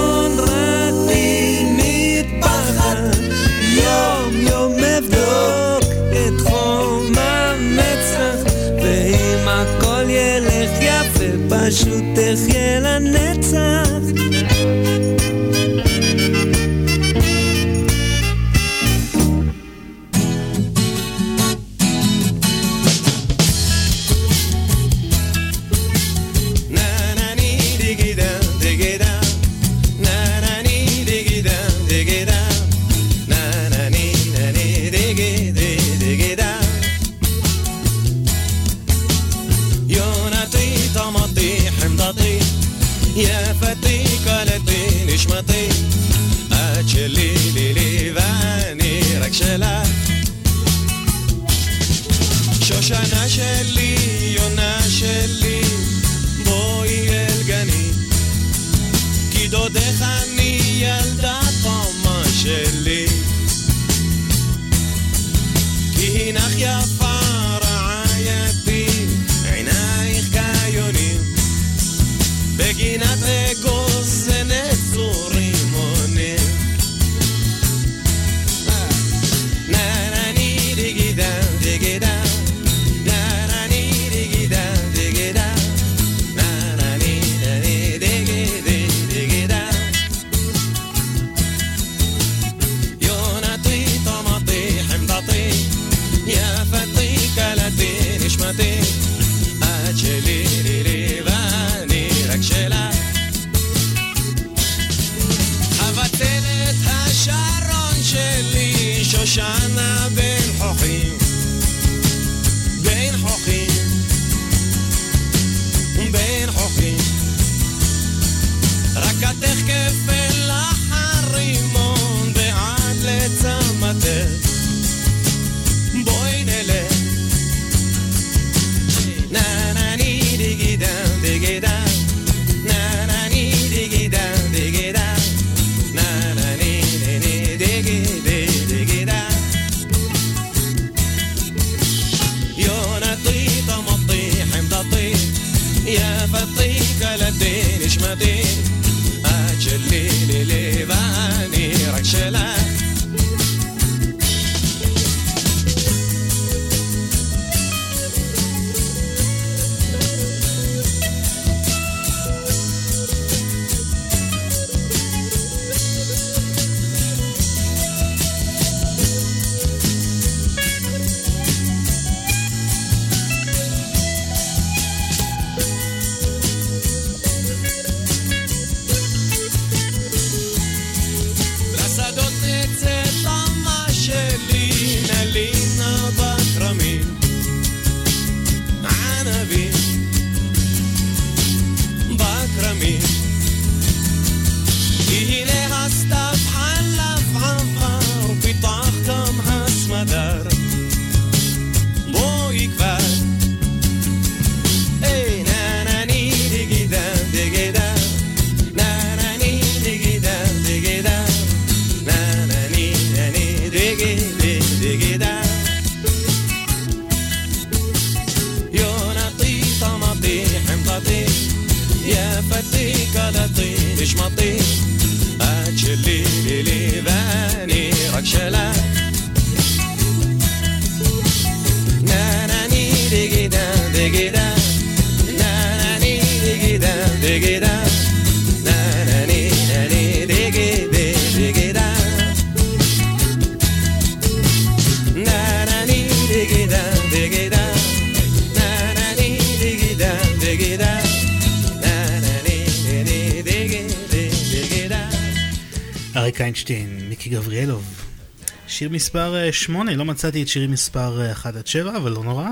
שמונה, לא מצאתי את שירים מספר אה, 1 עד 7, אבל לא נורא.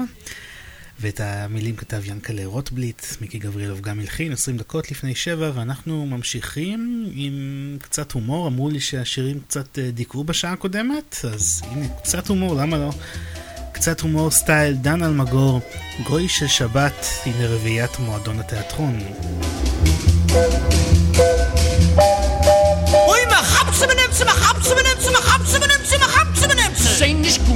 ואת המילים כתב ינקלה רוטבליט, מיקי גבריאלוב גם הלחין, 20 דקות לפני 7, ואנחנו ממשיכים עם קצת הומור. אמרו לי שהשירים קצת אה, דיכאו בשעה הקודמת, אז הנה, קצת הומור, למה לא? קצת הומור סטייל דן אלמגור, גוי של שבת, הנה רביעיית מועדון התיאטרון.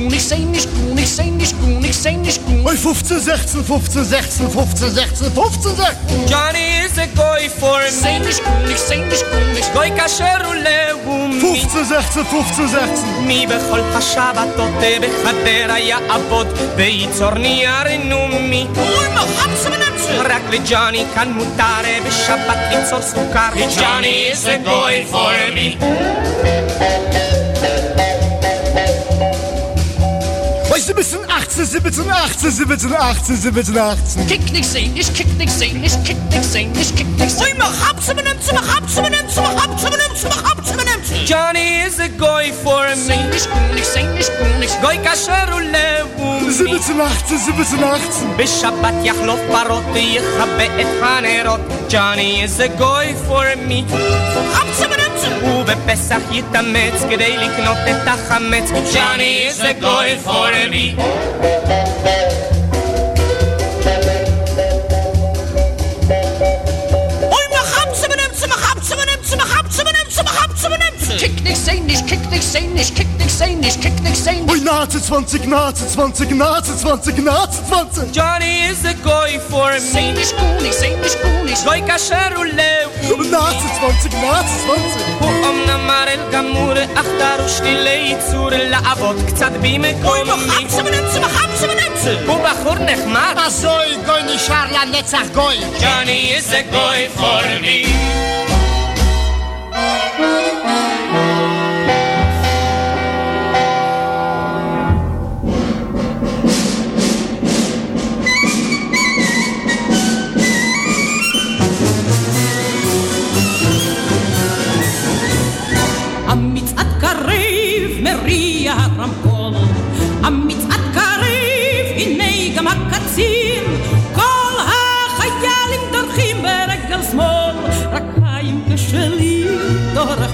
Kuhn, ich seh nicht Kuhn, ich seh nicht Kuhn, ich seh nicht Kuhn. Oi, 15, 16, 15, 16, 15, 16, 15, 16. Johnny is a goy for me. Seh nicht Kuhn, ich seh nicht Kuhn, ich goy kasher ulehumi. 15, 16, 15, 16. מי בכל השבתות בחדרה יעבוד וייצור נייר נומי. אוי, מחץ מנצח. רק לג'וני כאן מותר בשבת ליצור סוכר. ג'וני is a goy for me. 18, 17, 18, 17, 18, 17, 18. Ich kick nicht sehen, ich kick nicht sehen, ich kick nicht sehen. Ui, mach zu benehm, zu zu benehm, zu mach ab, zu benehm. Johnny is a goy for me. Ich ich habe et hanerot. Johnny is a goy for me. Ab, zu ובפסח יתאמץ כדי לקנות את החמץ. Is a goy for me. Kick nicht sein nicht, kick nicht sein nicht, kick nicht sein nicht, kick nicht sein Ui, Nazi 20, Nazi 20, Nazi 20, Nazi 20. Johnny is a goy for me. Sei nicht kunig, sei nicht kunig. Goy kasher u levu. Nazi 20, Nazi 20. הוא אמנם מראה גמור, אך דרוש לי ליצור לעבוד קצת במקומי. הוא בחור נחמד. הזוי גוי נשאר לנצח גוי. Johnny is a goy for me.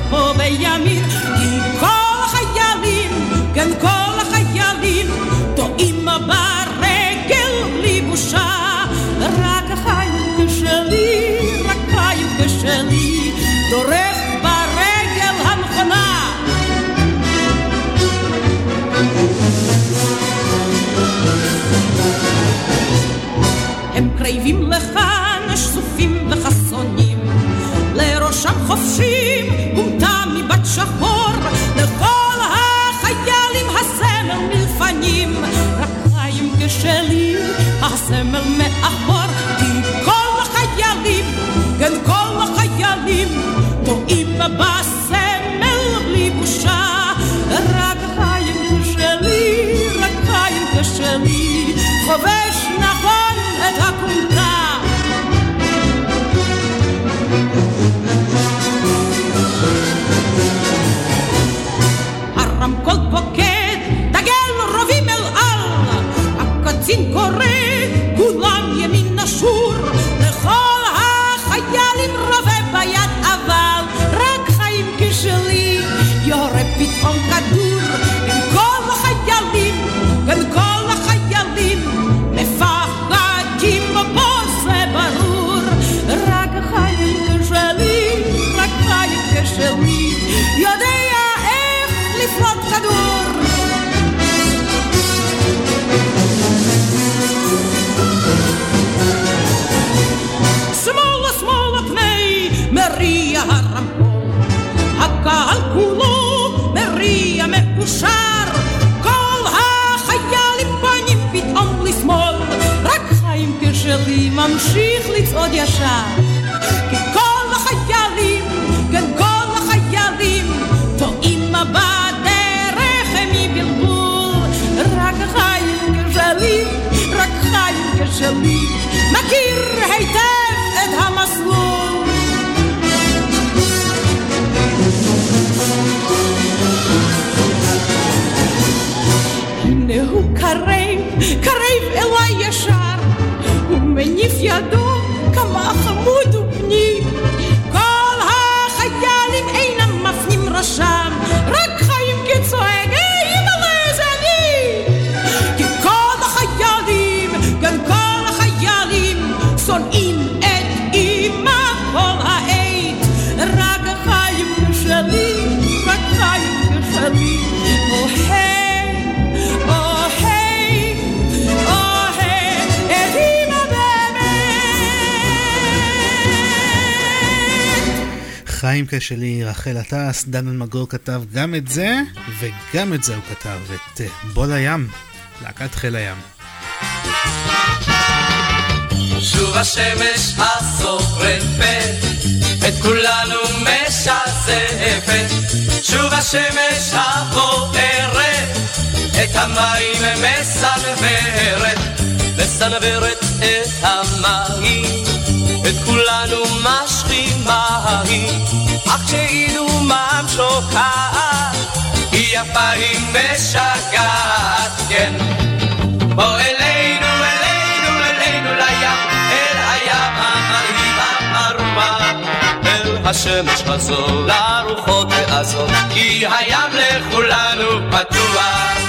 פה בימין, כי כל החיילים, כן כל החיילים, טועים ברגל בלי בושה, רק החיים כשלי, רק חיים כשלי, דורך ברגל הנכונה. הם קרבים לכאן שסופים וחסונים, לראשם מבת שחור, לכל החיילים הסמל מלפנים, רק חיים כשלי הסמל מאחור, כי כל החיילים, כן כל החיילים, טועים בסמל כשלי ממשיך לצעוד ישר, כי כל החיילים, כן כל החיילים, טועים בדרך מבלבול, רק חיים כשלי, רק חיים כשלי, מכיר היטב את המסלול. הנה הוא קרב, קרב אליי מניף ידו כמה חמוד חיים כשלי, רחל עטס, דן אלמגור כתב גם את זה, וגם את זה הוא כתב, את אה, בוא לים, להקת חיל הים. שוב השמש השורפת, את כולנו משזפת. שוב השמש הבוערת, את המים מסנוורת, מסנוורת את המים, את כולנו מהי, אך כשאילו מם שוקעת, היא יפה היא משגעת, כן. בוא אלינו, אלינו, אלינו לים, אל הים המהיר המרומה, אל השמש הזו, לרוחות העזות, כי הים לכולנו פתוח.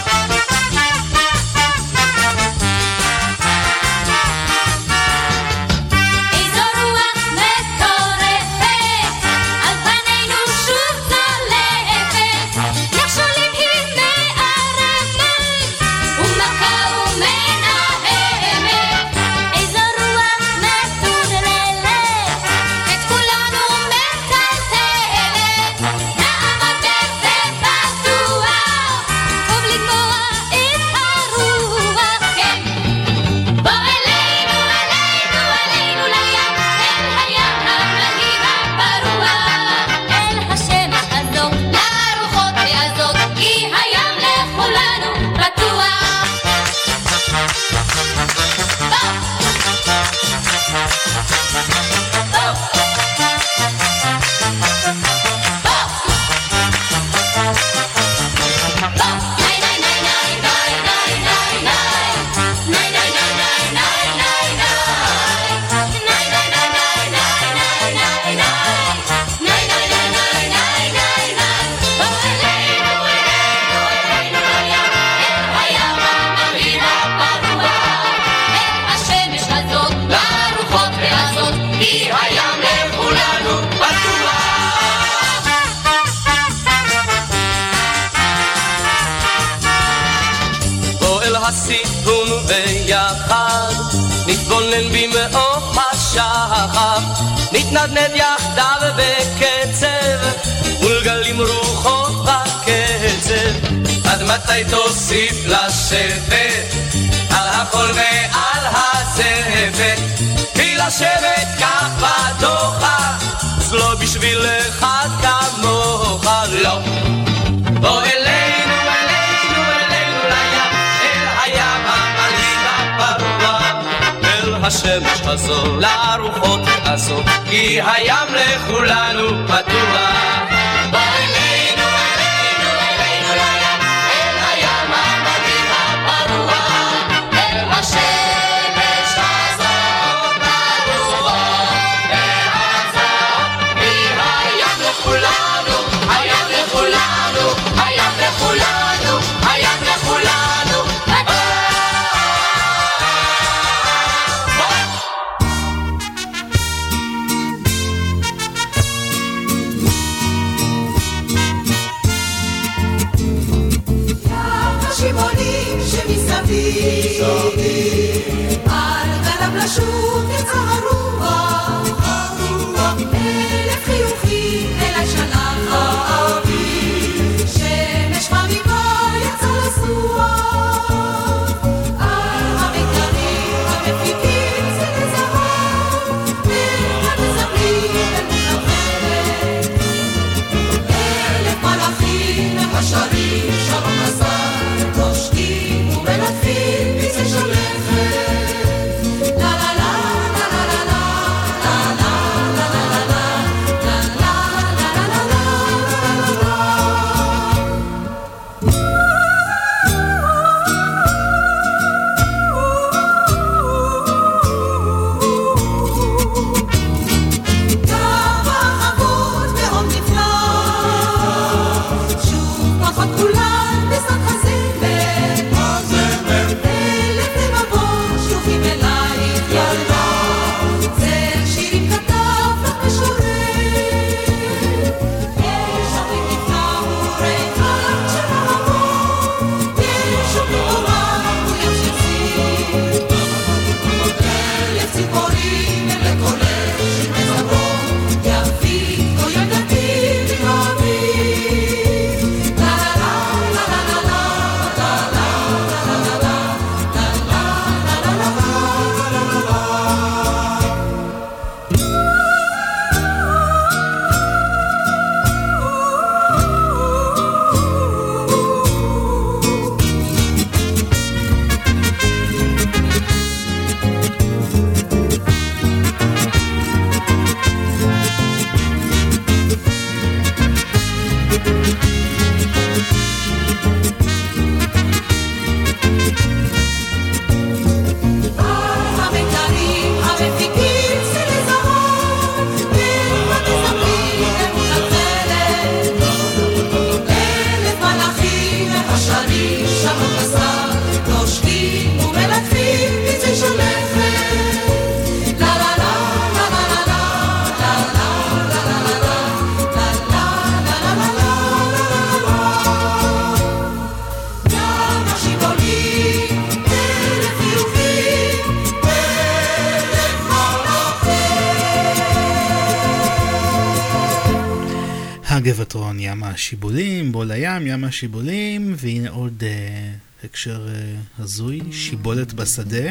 לים, ים השיבולים, והנה עוד אה, הקשר אה, הזוי, שיבולת בשדה,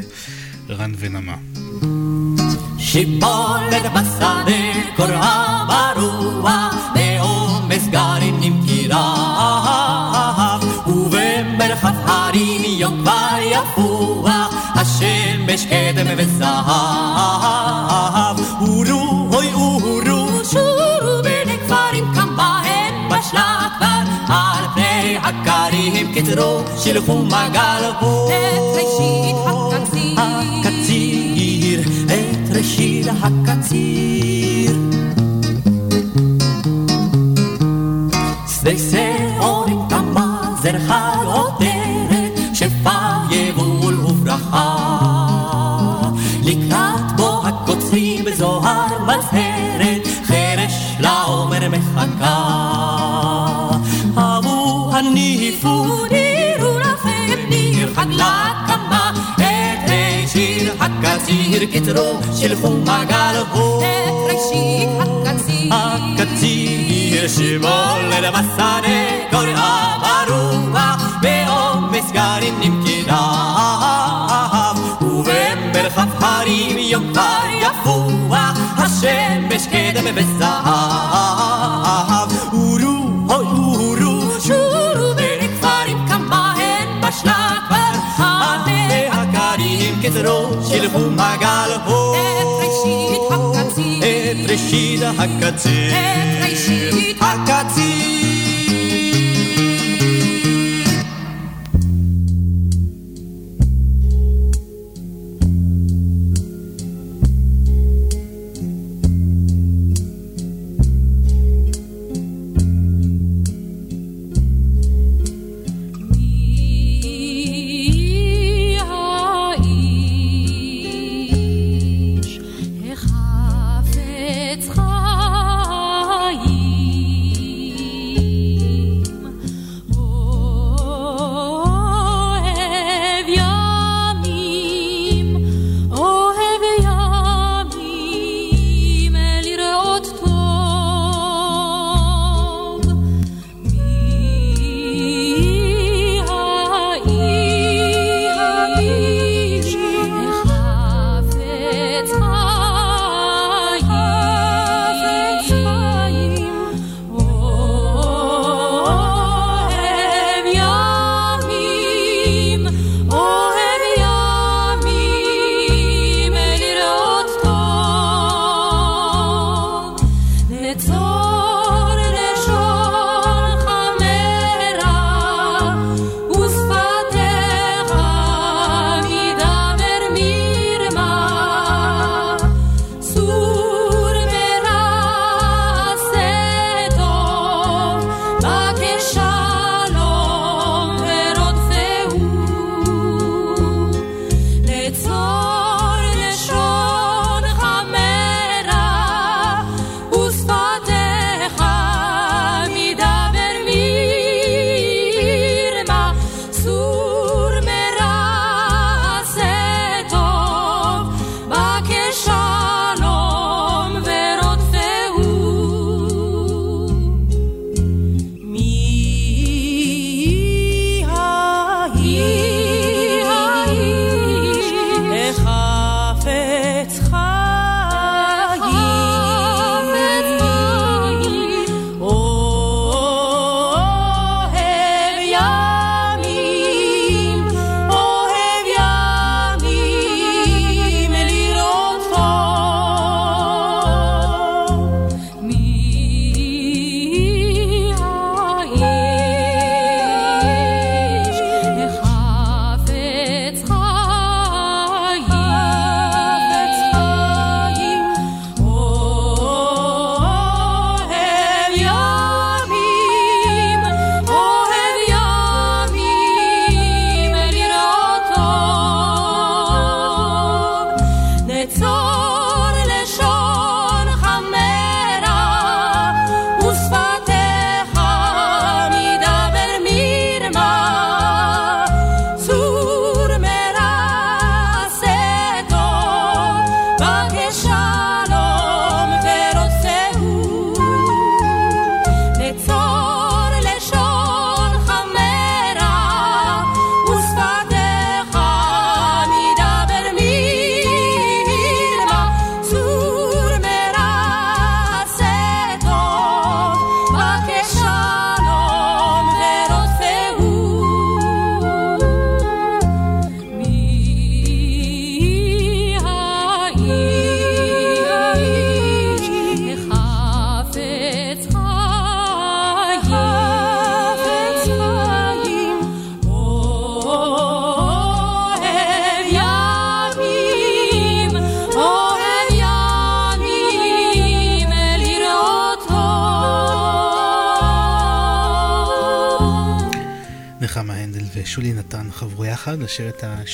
רן ונמה. שיבולת בשדה קוראה ברוח, בעומס גרים נמכירה, ובמרחב הרים יום כבר יפוח, השמש קדם וזהב. אורו, אוי שורו בין כפרים כמה הן בשלה כבר, על פני הכרים קצרו, שלחו מגל בו. את ראשית הקציר, הקציר, את ראשית הקציר. שדה שעורים כמה זרחה עודרת, שפע יבול וברכה. לקראת בו הקוצרים בזוהר מזהרת, חרש לעומר מחכה. הניפו, נירו לכם ניר חג לקמה, את ראשית הקציר קצרו, שלחו מגל בו. את ראשית הקציר, הקציר שמולד בשדה, קוראה ברוח, בעומס גרים נמכרה. ובמרחב הרים יום כבר יפוח, השמש קדם וזהב. הכרים קצרו, שלחו מגל בו. את ראשית הקציר, את ראשית הקציר, הקציר.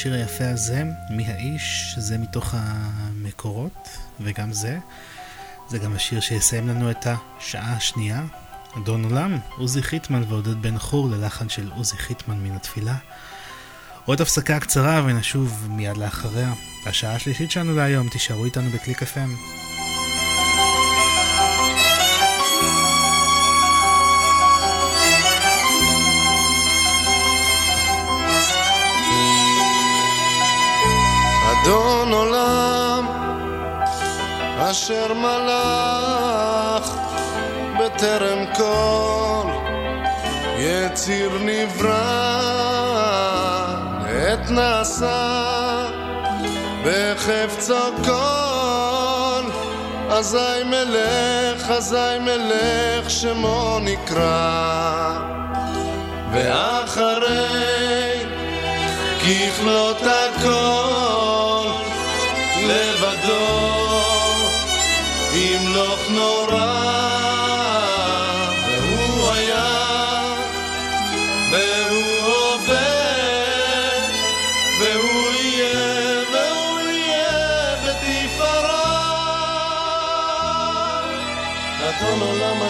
השיר היפה הזה, מי האיש, זה מתוך המקורות, וגם זה. זה גם השיר שיסיים לנו את השעה השנייה. אדון עולם, עוזי חיטמן ועודד בן חור ללחן של עוזי חיטמן מן התפילה. עוד הפסקה קצרה ונשוב מיד לאחריה. השעה השלישית שלנו להיום, תישארו איתנו בקליק FM. אשר מלך בטרם כל יציר נברא. עת נעשה בחפצו כל אזי מלך אזי מלך שמו נקרא. ואחרי ככלות הכל לבדו ימלוך נורא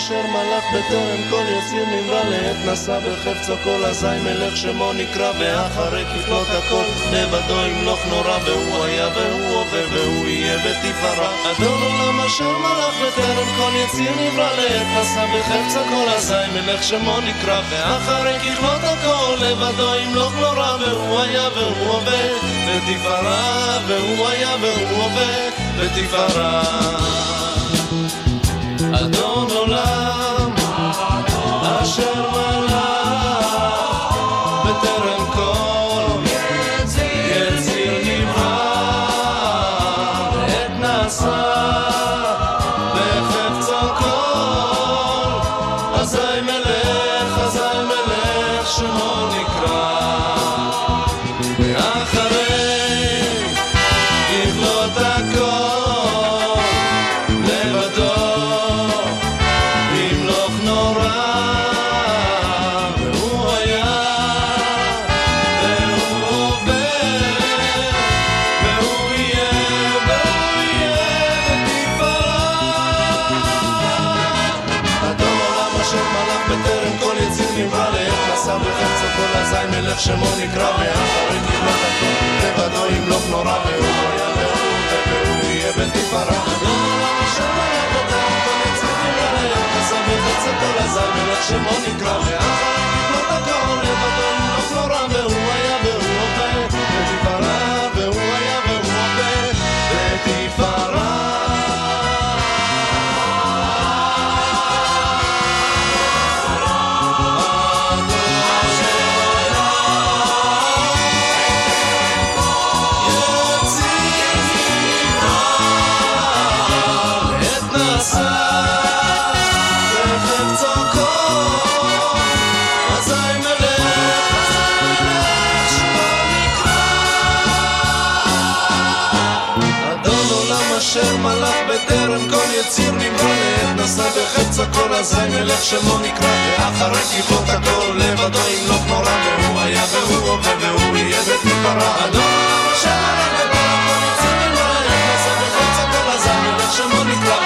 אשר מלך בטרם כל יציר נברא לעת נשא בחפצו כל אזי מלך שמו נקרא ואחרי ככלות הכל לבדו ימלוך נורא והוא היה והוא הווה והוא יהיה בתפארה. אדון עולם אשר מלך בטרם כל יציר נברא לעת נשא בחפצו כל אזי מלך שמו נקרא ואחרי ככלות הכל לבדו ימלוך נורא והוא היה והוא הווה בתפארה והוא היה והוא הווה בתפארה אדון עולם אשר שמו נקרא ואחרי ככלות הכל לבדו ימלוך נורא והוא היה הווה והוא יהיה בתפארה בטרם כל יציר נברא לעת נשא בחפצו כל מלך שמו נקרא ואחרי נשא בחפצו כל אזי מלך שמו נקרא ואחרי ככלות הכל לבדו ימלוך נורא והוא היה והוא הווה והוא יהיה בתפארה אדון עולם אשר מלך בטרם כל יציר נברא לעת נשא בחפצו כל אזי מלך שמו נקרא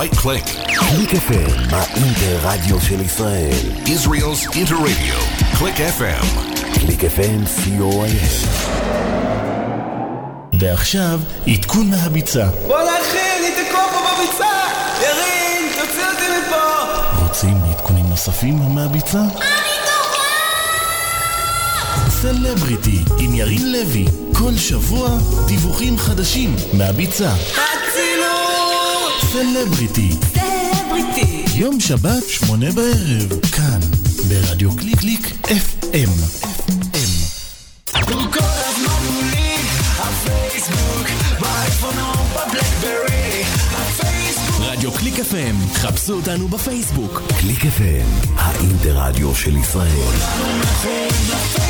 right click. קליק FM, האינטר-רדיו של ישראל. Israel's Interradio. Click FM. קליק FM, co.il. ועכשיו, עדכון מהביצה. וואלה אחי, אני תקוע פה בביצה! ירין, תוציא אותי מפה! רוצים עדכונים נוספים מהביצה? סלבריטי עם ירין לוי, כל שבוע דיווחים חדשים מהביצה. סלבריטי. סלבריטי. יום שבת, שמונה בערב, כאן, ברדיו קליק קליק FM. FM. רדיו קליק FM, חפשו אותנו בפייסבוק. קליק FM, האינטרדיו של ישראל. אנחנו נכון בפייסבוק.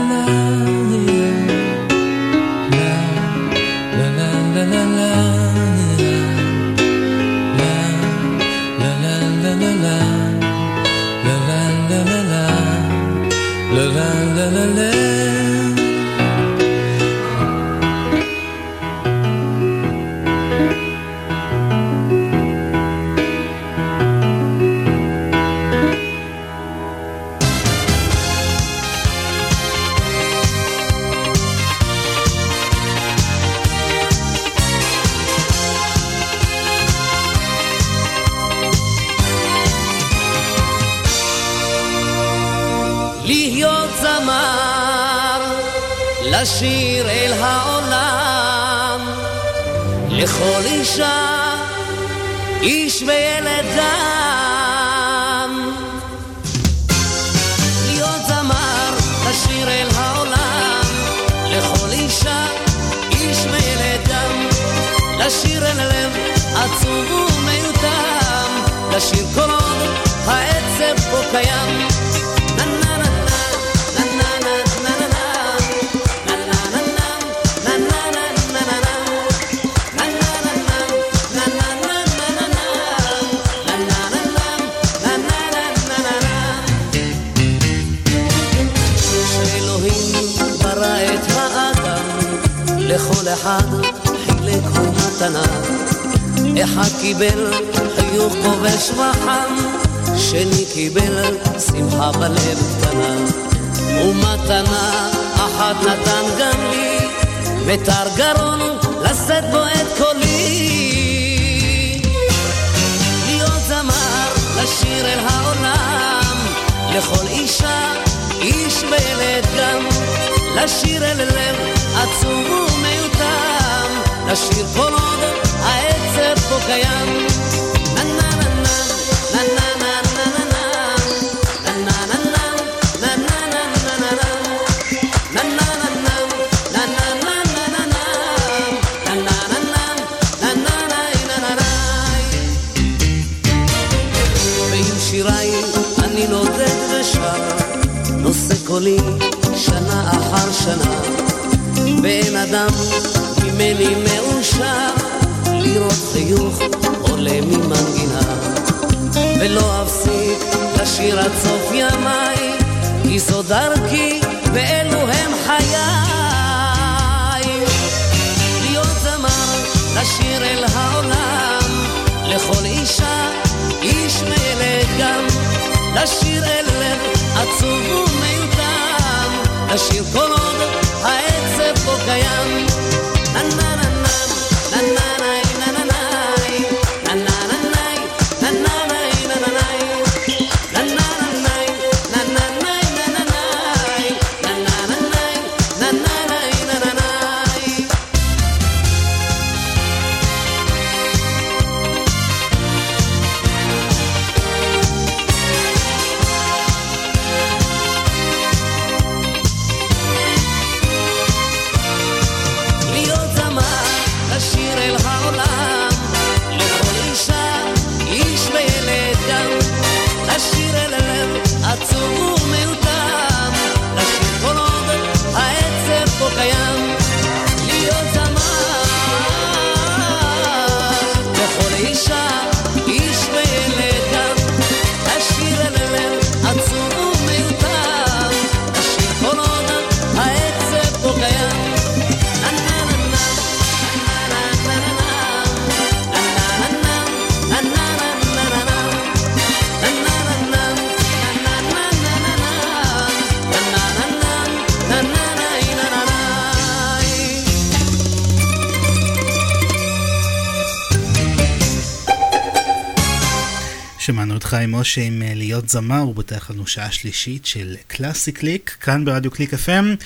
פותח לנו שעה שלישית של קלאסי קליק, כאן ברדיו קליק FM.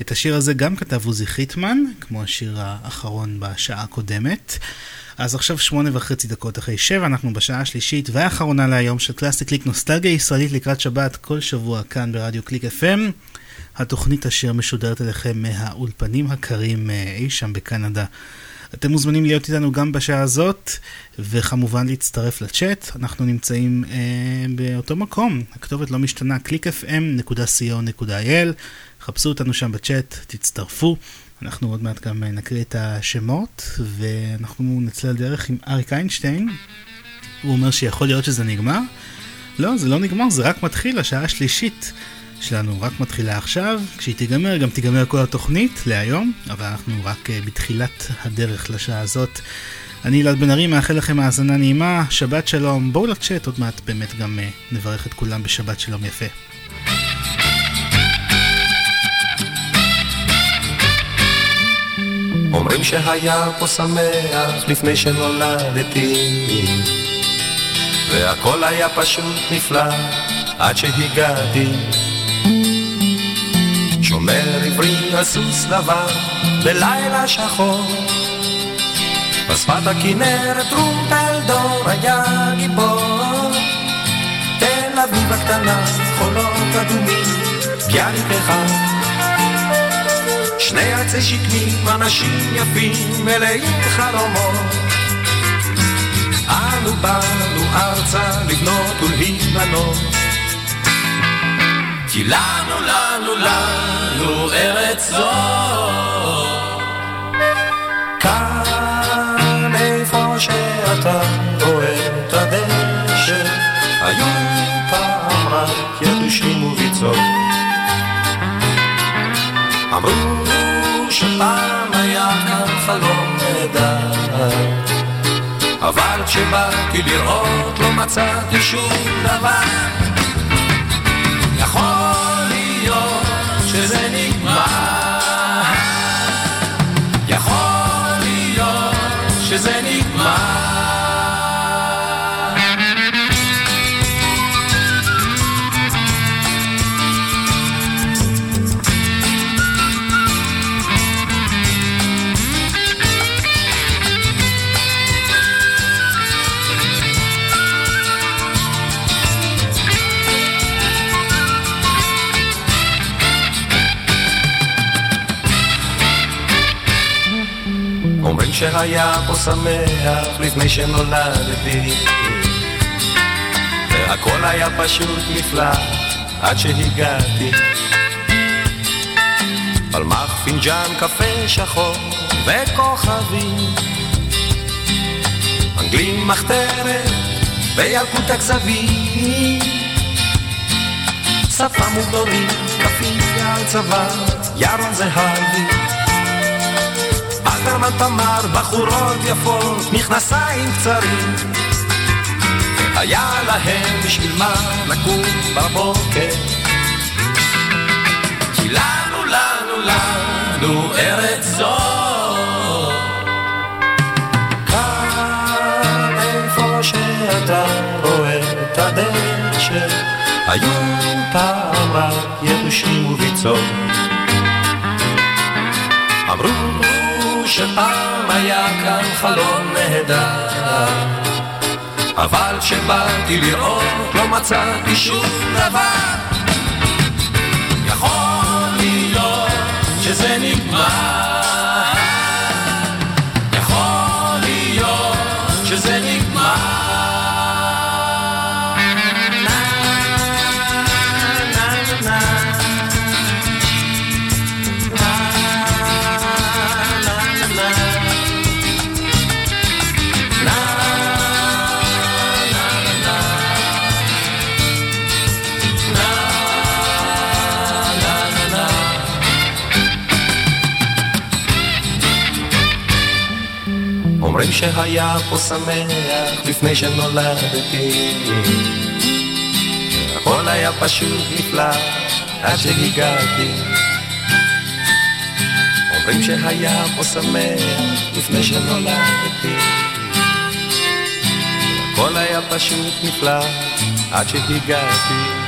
את השיר הזה גם כתב עוזי חיטמן, כמו השיר האחרון בשעה הקודמת. אז עכשיו שמונה וחצי דקות אחרי שבע, אנחנו בשעה השלישית והאחרונה להיום של קלאסי קליק נוסטלגיה ישראלית לקראת שבת, כל שבוע כאן ברדיו קליק FM. התוכנית אשר משודרת אליכם מהאולפנים הקרים אה, אי שם בקנדה. אתם מוזמנים להיות איתנו גם בשעה הזאת, וכמובן להצטרף לצ'אט. אנחנו נמצאים אה, באותו מקום, הכתובת לא משתנה, clickfm.co.il. חפשו אותנו שם בצ'אט, תצטרפו. אנחנו עוד מעט גם אה, נקריא את השמות, ואנחנו נצא לדרך עם אריק איינשטיין. הוא אומר שיכול להיות שזה נגמר. לא, זה לא נגמר, זה רק מתחיל, השעה השלישית שלנו רק מתחילה עכשיו. כשהיא תיגמר, גם תיגמר כל התוכנית להיום, אבל אנחנו רק אה, בתחילת הדרך לשעה הזאת. אני אלעד בן ארי, מאחל לכם האזנה נעימה, שבת שלום, בואו לצ'אט, עוד מעט באמת גם אה, נברך את כולם בשבת שלום יפה. אומרים שהיה פה שמח לפני שנולדתי והכל היה פשוט נפלא עד שהגעתי שומר עברי סוס לבן בלילה שחור בשפת הכנרת טרומפלדור היה גיבור תל אביב הקטנה חולות אדומים ביאליק אחד שני עצי שקמים, אנשים יפים, מלאים חלומות. אנו באנו ארצה לבנות ולהיבנות. כי לנו, לנו, לנו ארץ זו. שאתה רואה את הדשא, היו פעם רק יתושים וביצות. אמרו שפעם היה כאן חלום נהדר אבל כשבאתי לראות לא מצאתי שום דבר יכול להיות שזה נגמר יכול להיות שזה נגמר שהיה פה שמח לפני שנולדתי. והכל היה פשוט נפלא עד שהגעתי. פלמח פינג'אן קפה שחור וכוכבים. אנגלים מחתרת וילקוט הכזבים. שפם וגדולים כפייה על צוואר ירון זהבי אלתרמן תמר, בחורות יפות, מכנסיים קצרים. היה להם בשביל מה לקום בבוקר. כי לנו, לנו, לנו ארץ זו. כאן איפה שאתה רואה את הדשא, היו פעם רק יתושים וביצות. אמרו שפעם היה כאן חלום נהדר. אבל כשבאתי לראות לא מצאתי שום דבר. יכול להיות שזה נגמר אחרי שהיה פה שמח לפני שנולדתי הכל היה פשוט נפלא עד שהגעתי אומרים שהיה פה שמח לפני שנולדתי הכל היה פשוט נפלא עד שהגעתי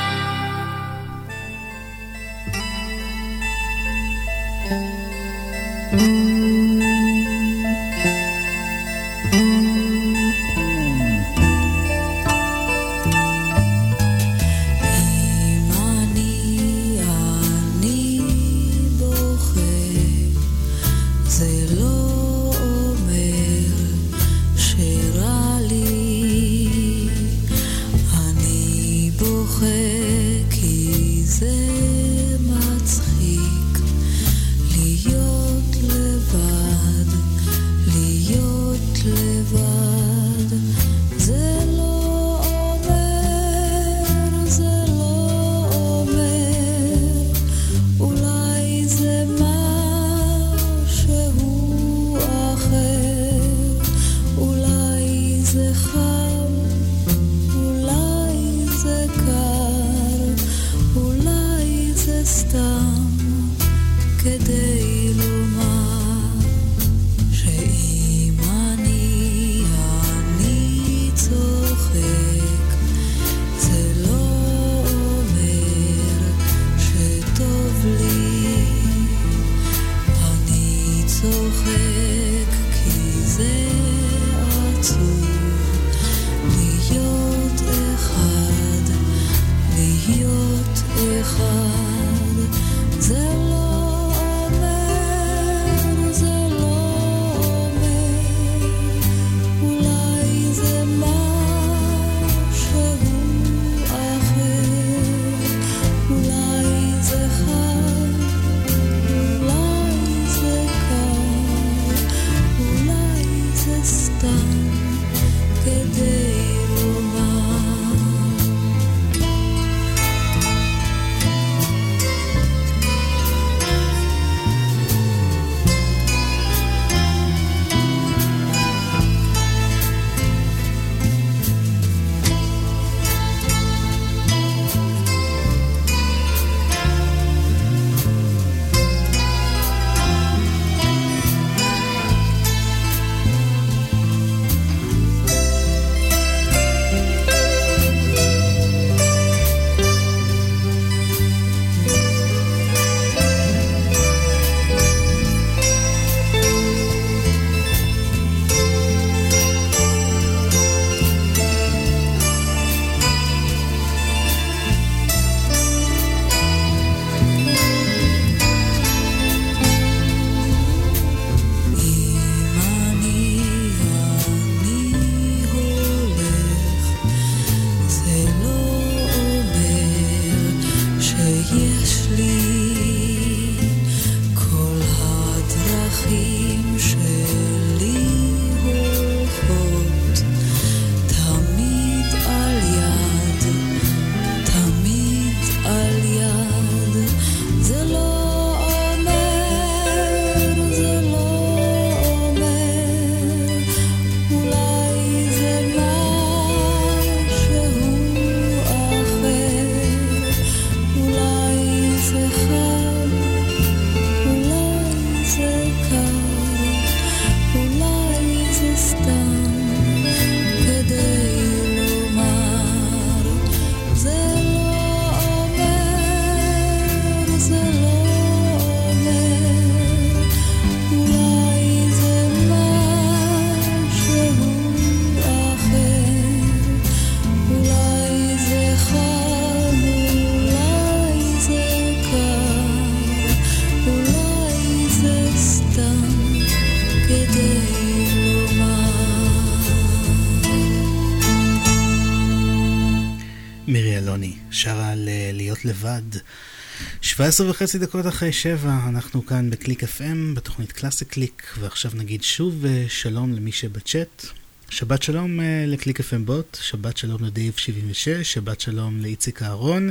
אחד. 17 וחצי דקות אחרי שבע, אנחנו כאן בקליק FM, בתוכנית קלאסי קליק, ועכשיו נגיד שוב אה, שלום למי שבצ'אט. שבת שלום אה, לקליק FM בוט, שבת שלום לדייב 76, שבת שלום לאיציק אהרון,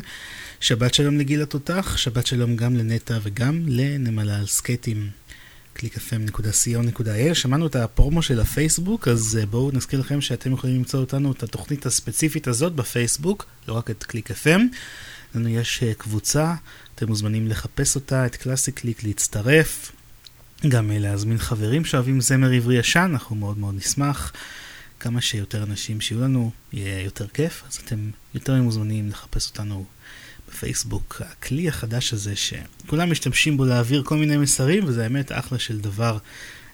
שבת שלום לגיל התותח, שבת שלום גם לנטע וגם לנמלה על סקייטים. www.clickfm.co.il. שמענו את הפרומו של הפייסבוק, אז אה, בואו נזכיר לכם שאתם יכולים למצוא אותנו, את התוכנית הספציפית הזאת בפייסבוק, לא רק את קליק FM. לנו יש אה, קבוצה, אתם מוזמנים לחפש אותה, את קלאסי קליק, להצטרף. גם אה, להזמין חברים שאוהבים זמר עברי ישן, אנחנו מאוד מאוד נשמח. כמה שיותר אנשים שיהיו לנו, יהיה יותר כיף, אז אתם יותר מוזמנים לחפש אותנו בפייסבוק. הכלי החדש הזה שכולם משתמשים בו להעביר כל מיני מסרים, וזה האמת אחלה של דבר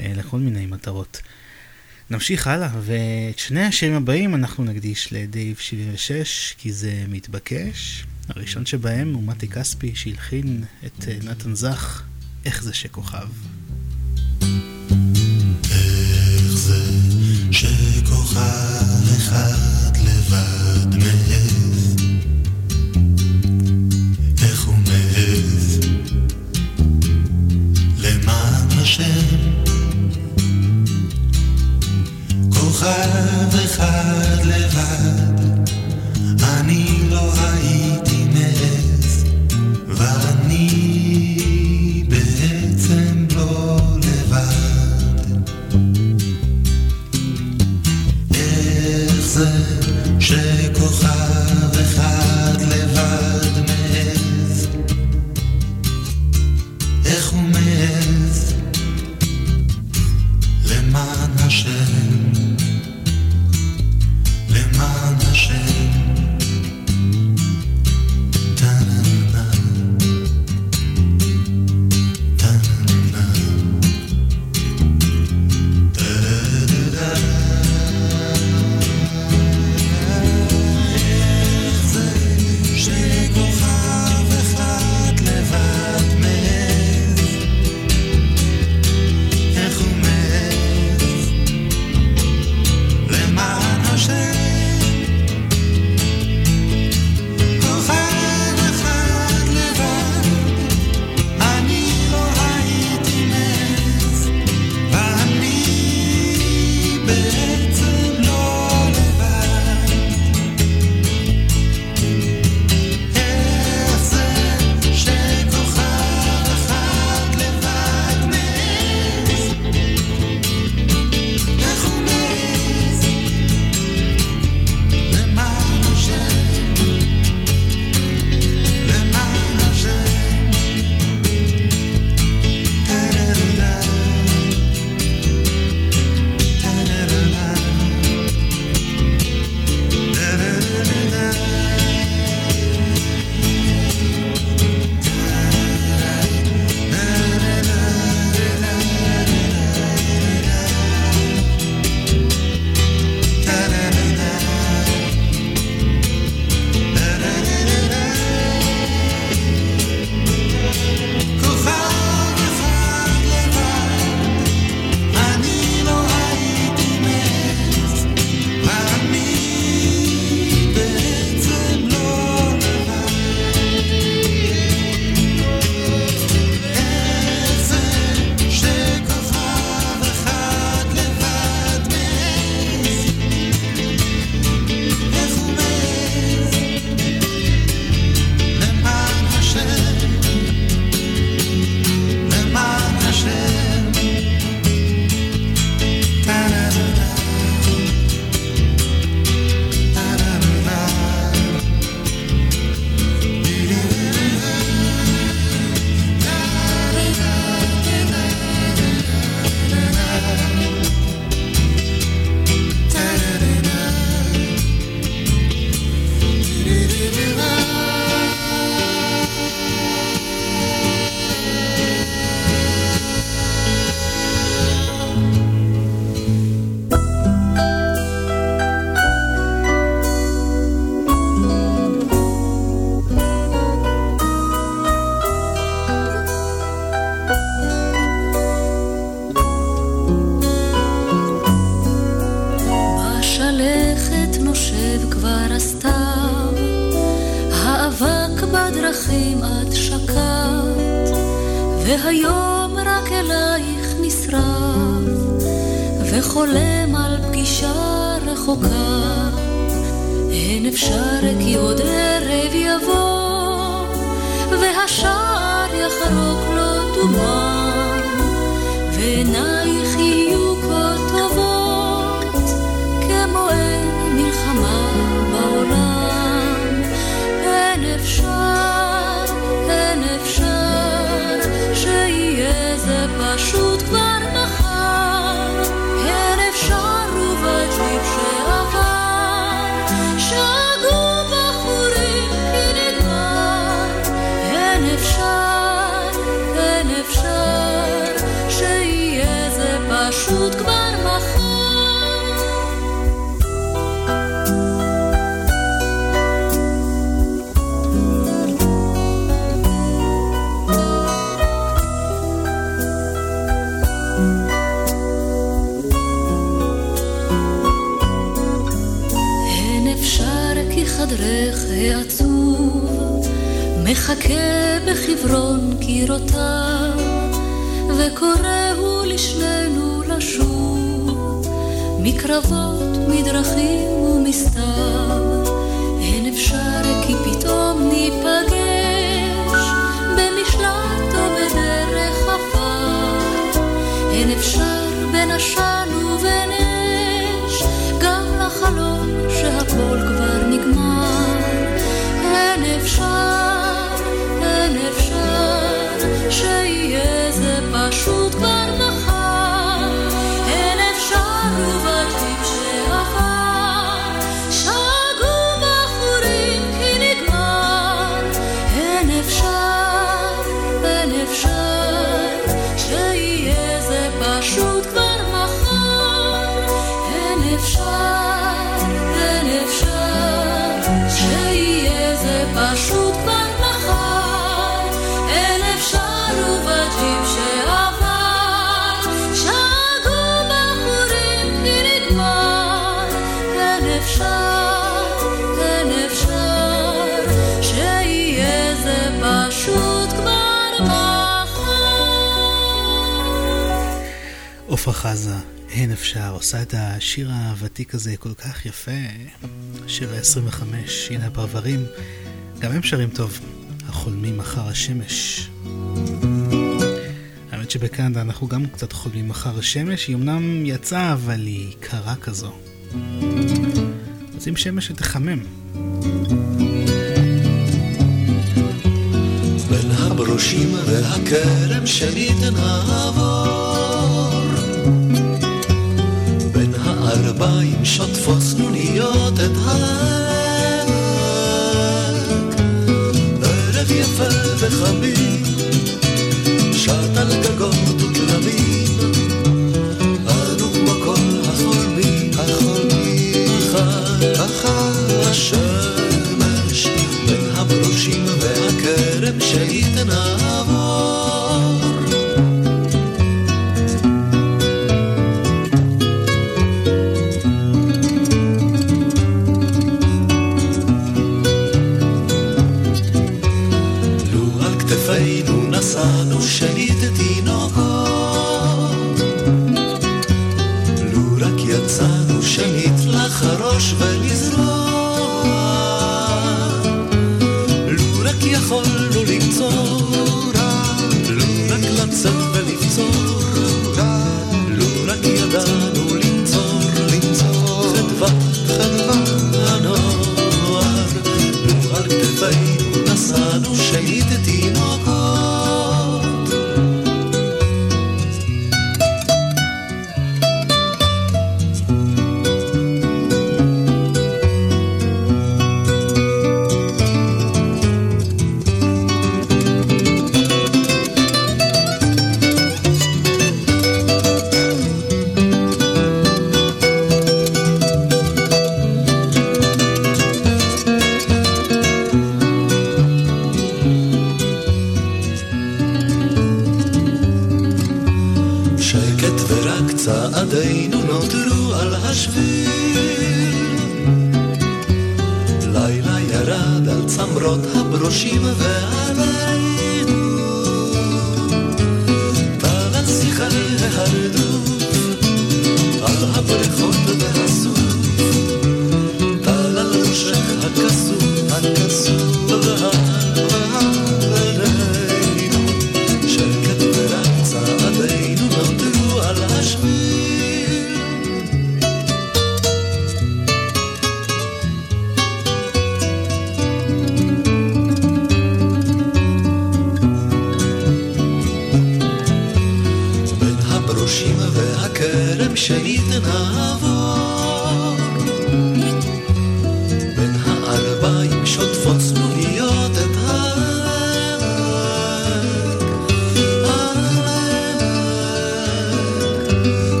אה, לכל מיני מטרות. נמשיך הלאה, ואת שני השירים הבאים אנחנו נקדיש לדייב 76, כי זה מתבקש. הראשון שבהם הוא מתי כספי, שהלחין את אה, נתן זך, איך זה שכוכב. איך זה שכוכב אחד לבד מעז? איך הוא מעז? למען השם כוכב אחד לבד הפרברים, גם הם שרים טוב, החולמים אחר השמש. האמת שבקנדה אנחנו גם קצת חולמים אחר השמש, היא אמנם יצאה, אבל היא קרה כזו. רוצים שמש שתחמם. בין הברושים והכרם שלי תנעבור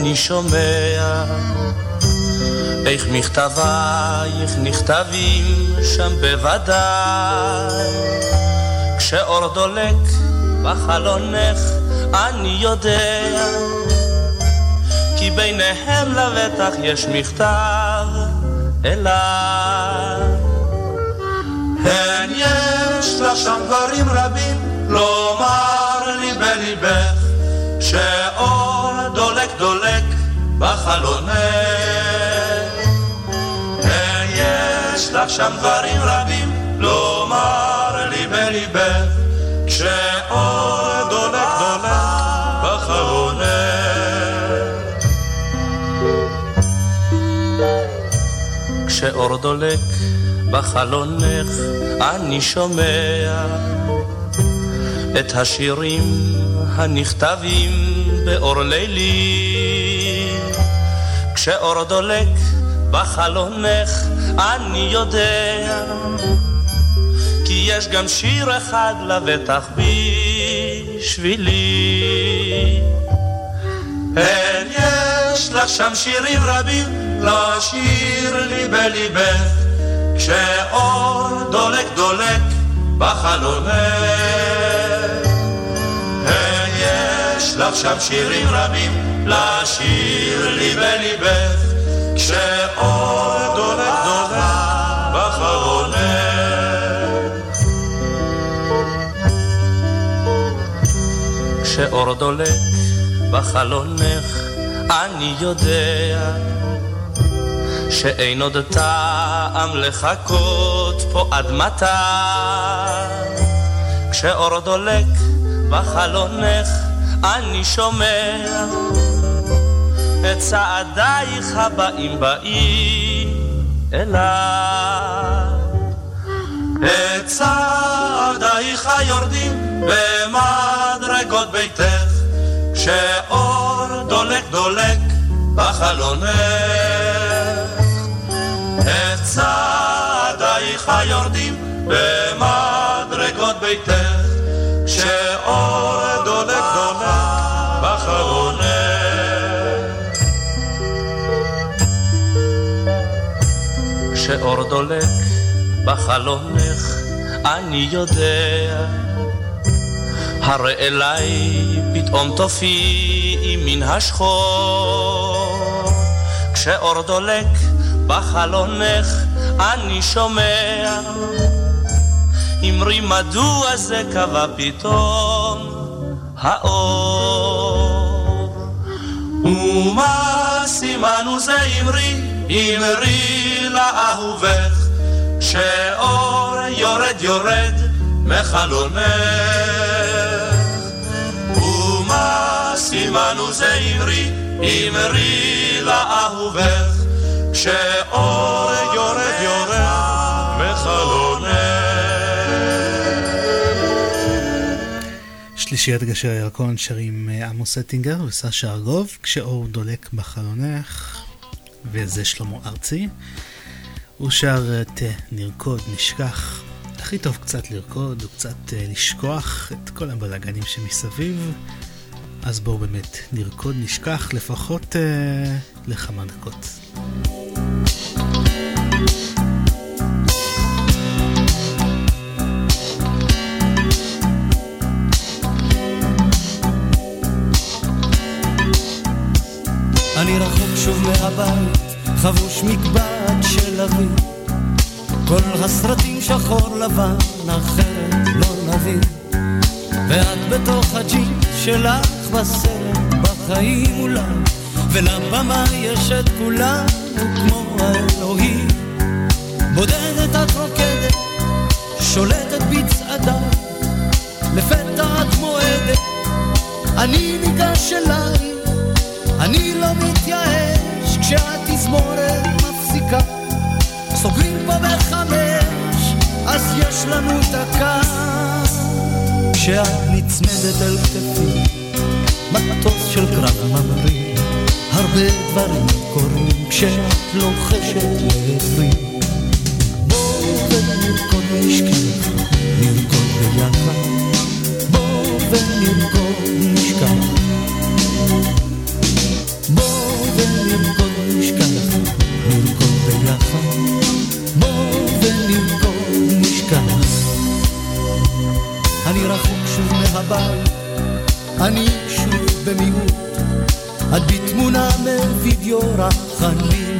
אני שומע איך מכתבייך נכתבים שם בוודאי. כשאור דולק בחלונך אני יודע כי ביניהם לבטח יש מכתב אליי. הן יש לך שם דברים רבים לומר לי בליבך דולק בחלונך הן יש לך שם דברים רבים לומר לי בליבך כשאור דולק דולק בחלונך כשאור דולק בחלונך אני שומע את השירים הנכתבים באור לילי כשאור דולק בחלונך אני יודע כי יש גם שיר אחד לבטח בשבילי. הן יש לך שם שירים רבים לשיר לי בליבך. כשאור דולק דולק בחלונך הן יש לך שם שירים רבים לשיר לי בליבך כשאור דולק דולק בחלונך כשאור דולק בחלונך אני יודע שאין עוד טעם לחכות פה עד מתי. כשאור דולק בחלונך אני שומע את צעדייך הבאים באים אליי. את צעדייך יורדים במדרגות ביתך כשאור דולק דולק בחלונך. את צעדייך יורדים במדרגות ביתך כשאור דולק בחלונך אני יודע. הרי אליי פתאום תופיעי מן השחור. כשאור דולק בחלונך אני שומע. אמרי מדוע זה קבע פתאום האור? ומה סימנו זה אמרי, אמרי לאהובך, שאור יורד יורד מחלונך. ומה סימנו זה אמרי, אמרי לאהובך, שאור יורד יורד. שלישיית גשר הירקון שרים אה, עמוס אטינגר וסשה ארגוב, כשאור דולק בחלונך, וזה שלמה ארצי. הוא שר את אה, נרקוד, נשכח. הכי טוב קצת לרקוד וקצת אה, לשכוח את כל הבלאגנים שמסביב. אז בואו באמת נרקוד, נשכח לפחות אה, לכמה דקות. אני רחוק שוב מהבית, חבוש מקבט של אבי. כל הסרטים שחור לבן, אחרת לא נבין. ואת בתוך הג'ינס שלך בסרט, בחיים אולי, ולבמה יש את כולנו כמו האלוהים. בודדת את רוקדת, שולטת בצעדה, לפתע את מועדת, אני ניגש אלייך. אני לא מתייאש כשהתזמורת מפסיקה סוגרים פה בחמש, אז יש לנו דקה כשאת נצמדת אל כתפי מטוס של קרב ממריא הרבה דברים קורים כשאת לוחשת לעברי. בואו ונרקוד נשכח, נרקוד ביחד בואו ונרקוד החליף ונרקוד נשכח, נרקוד ביחד. בוא ונרקוד נשכח. אני אני שוב במיעוט. את בתמונה מווידאו רך, אני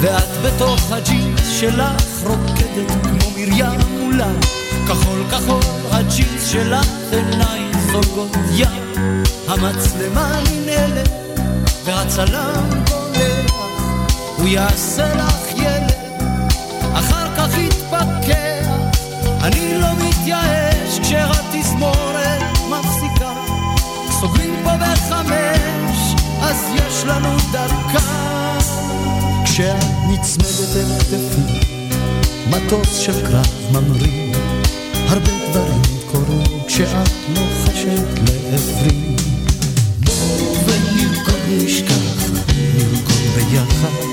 ואת בתוך הג'ינס שלך רוקדת כמו מרים מולה. כחול כחול הג'ינס שלך עיניים זוגות ים המצלמה ננעלת והצלם בולח. הוא יעשה לך ילד אחר כך יתפכח. אני לא מתייאש כשהתזמורת מפסיקה. סוגרים פה בחמש אז יש לנו דקה כשאת נצמדת אל כתפי מטוס של קרב ממריא. הרבה דברים קורים כשאת לוחשת לעברי. בוא ונרקוד נשכח, נרקוד ביחד.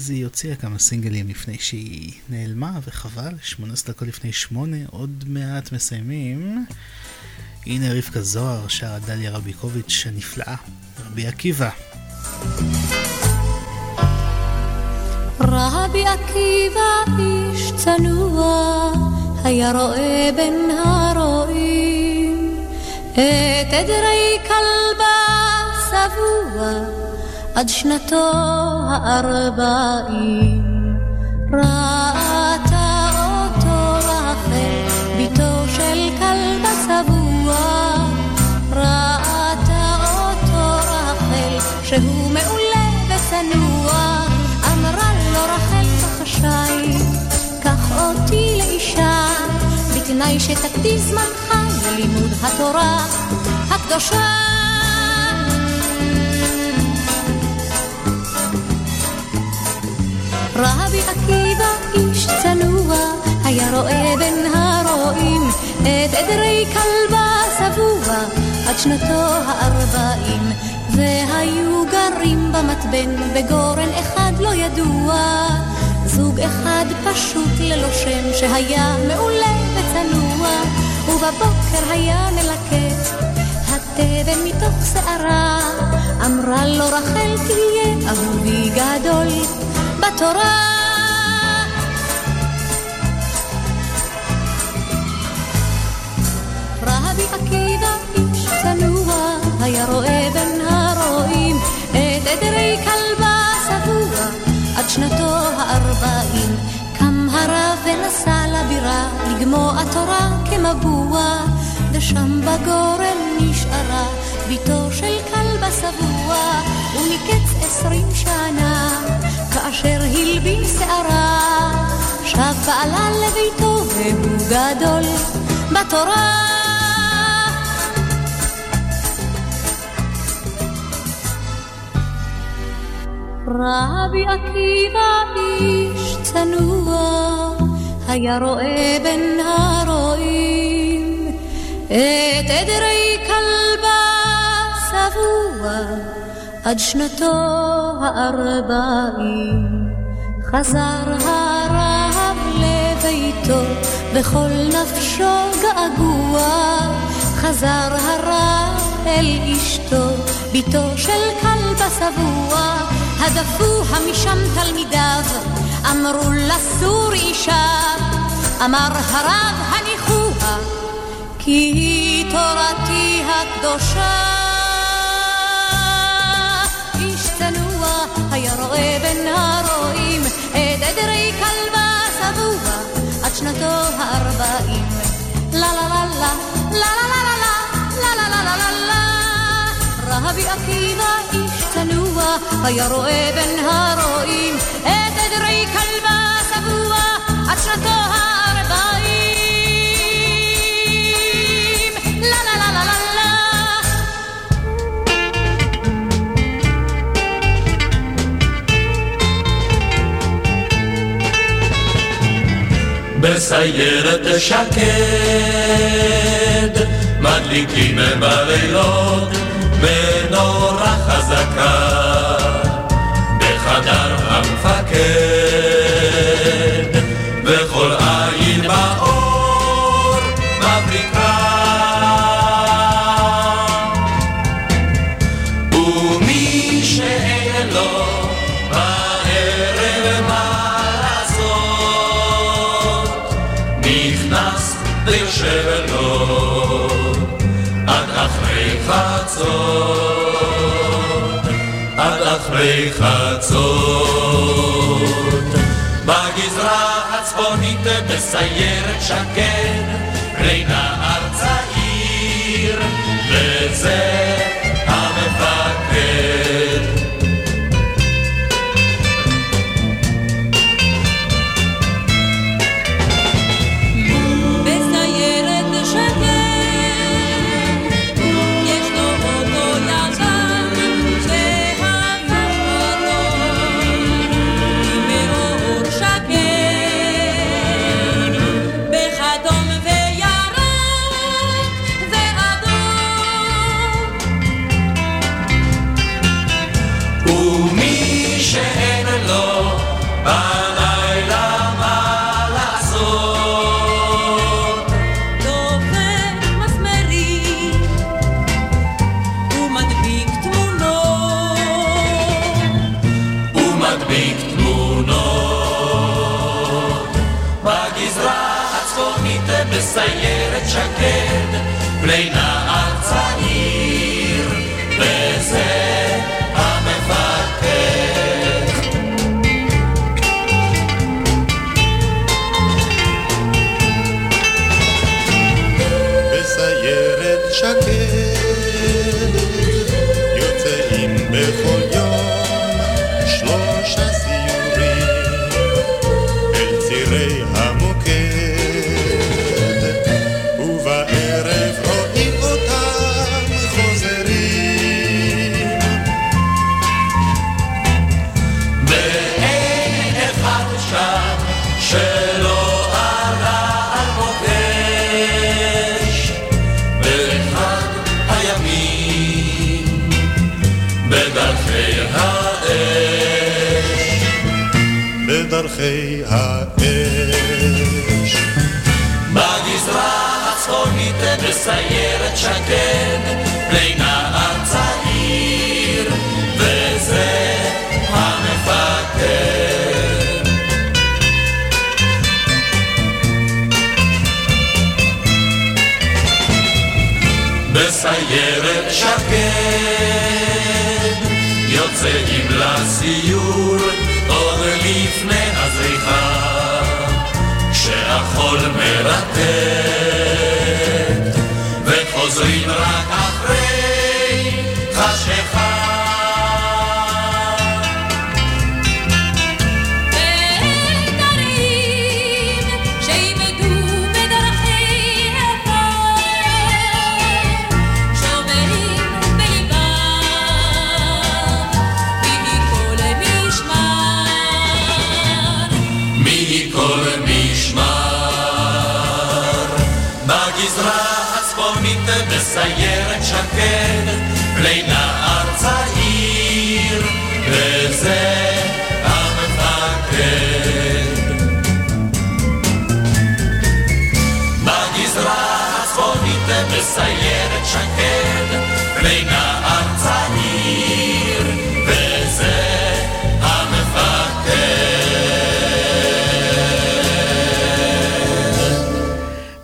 באייטיז היא הוציאה כמה סינגלים לפני שהיא נעלמה, וחבל, 18 דקות לפני שמונה, עוד מעט מסיימים. הנה רבקה זוהר, שרה דליה רביקוביץ' הנפלאה, רבי עקיבא. רבי עקיבא איש צנוע, היה רואה בין הרועים את עדרי כלבה שבוע עד שנתו הארבעים. ראתה אותו רחל, בתו של כלבה שבוע, ראתה אותו רחל, שהוא מעולה וצנוע, אמרה לו רחל בחשאי, קח אותי לאישה, בתנאי שתקדיש זמנך ללימוד התורה הקדושה. רבי עקיבא איש צנוע, היה רואה בין הרועים את עדרי כלבה שבוע עד שנתו הארבעים, והיו גרים במתבן בגורן אחד לא ידוע, זוג אחד פשוט ללא שם שהיה מעולה וצנוע, ובבוקר היה מלקט התבן מתוך שערה, אמרה לו רחל תהיה אהובי גדול בתורה. רבי עקיבא איש צנוע, היה רואה בין הרועים את עדרי כלבה שבוע עד שנתו הארבעים. קם הרב ונסע לבירה לגמוע תורה כמבוע, ושם בגורן נשארה בתו של כלבה שבוע, ומקץ עשרים שנה, כאשר הלבין שערה, שב בעלה לביתו והוא גדול בתורה. רבי עקיבא איש צנוע, היה רואה בין הרועים את עדרי כלבה שבוע עד שנתו הארבעים. חזר הרב לביתו וכל נפשו געגוע, חזר הרב אל אשתו, בתו של כלבה שבוע, הדפוה משם תלמידיו, אמרו לסור אישה, אמר הרב הניחוה, כי היא תורתי הקדושה. היה רואה בין הרועים את עדרי כלבה שבוע עד שנתו הארבעים. לה לה לה לה לה לה לה לה לה לה לה לה לה רבי עקיבא איש צנוע היה רואה בין הרועים את עדרי כלבה שבוע עד שנתו הארבעים. בסיירת שקד, מדליקים בלילות מנורה חזקה, בחדר המפקד, חצות. בגזרה הצפונית בסיירת שקד, פני נער צעיר, וזה בסיירת שקד בלי נער צעיר וזה המפקד. בסיירת שקד יוצא יוצאים לסיור עוד לפני הזריחה כשהחול מרתק. Sri Malaka.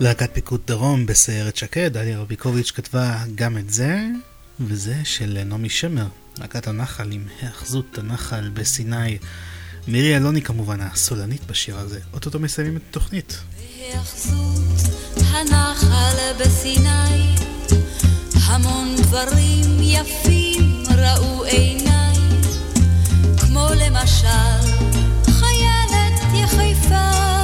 להקת פיקוד דרום בסיירת שקד, דליה רביקוביץ' כתבה גם את זה, וזה של נעמי שמר, להקת הנחל עם היאחזות הנחל בסיני. מירי אלוני כמובן הסולנית בשיר הזה, אוטוטו מסיימים את התוכנית. בהיאחזות הנחל בסיני, יפים ראו כמו חיילת יחיפה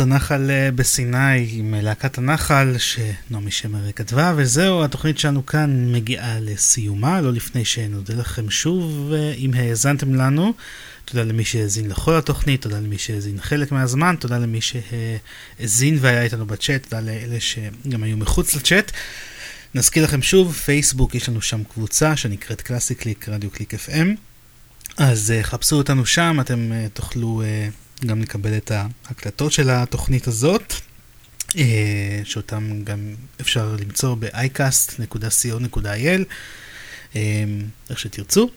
היאחזות הנחל אה, בסיני עם אה, להקת הנחל שנעמי שמר כתבה, וזהו, התוכנית שלנו כאן מגיעה לסיומה, לא לפני שנודה לכם שוב אה, אם האזנתם לנו. תודה למי שהאזין לכל התוכנית, תודה למי שהאזין חלק מהזמן, תודה למי שהאזין והיה איתנו בצ'אט, תודה לאלה שגם היו מחוץ לצ'אט. נזכיר לכם שוב, פייסבוק, יש לנו שם קבוצה שנקראת קלאסי קליק, רדיו קליק FM. אז חפשו אותנו שם, אתם תוכלו גם לקבל את ההקלטות של התוכנית הזאת, uh, שאותם גם אפשר למצוא ב-icast.co.il, uh, איך שתרצו.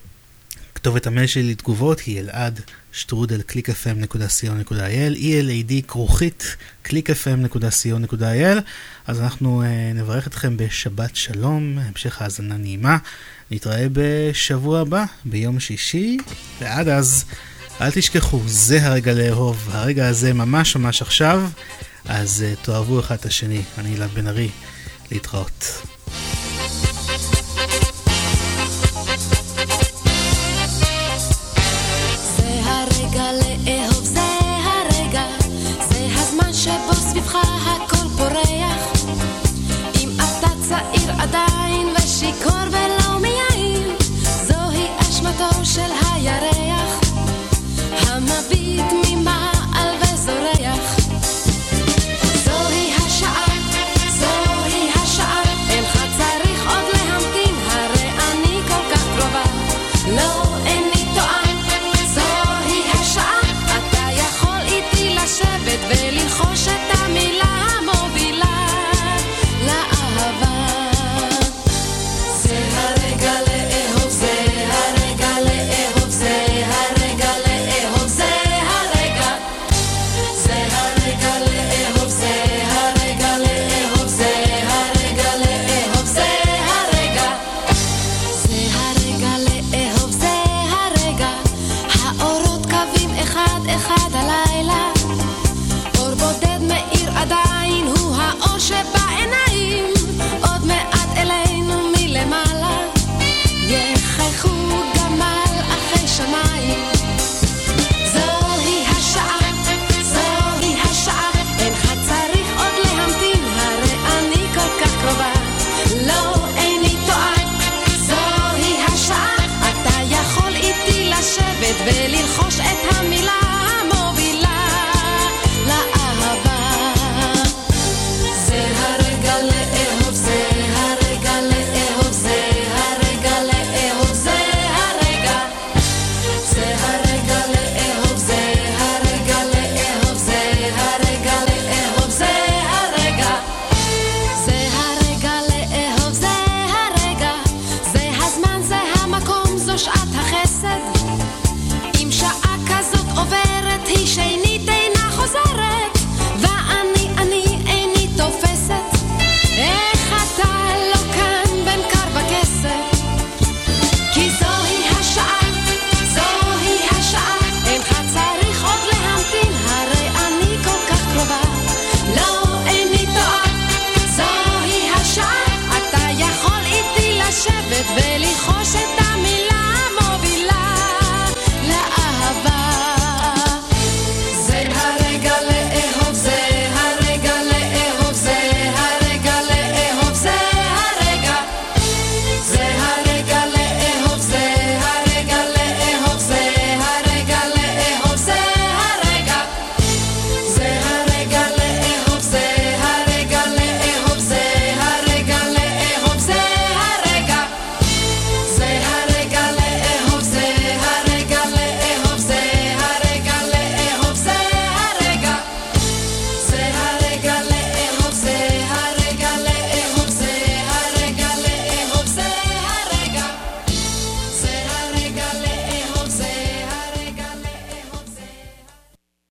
כתובת המייל שלי לתגובות היא אלעד שטרודל clickfm.co.il, elad כרוכית clickfm.co.il, אז אנחנו uh, נברך אתכם בשבת שלום, המשך האזנה נעימה. נתראה בשבוע הבא, ביום שישי, ועד אז, אל תשכחו, זה הרגע לאהוב, הרגע הזה ממש ממש עכשיו, אז uh, תאהבו אחד את השני. אני אלעד בן ארי, להתראות. צעיר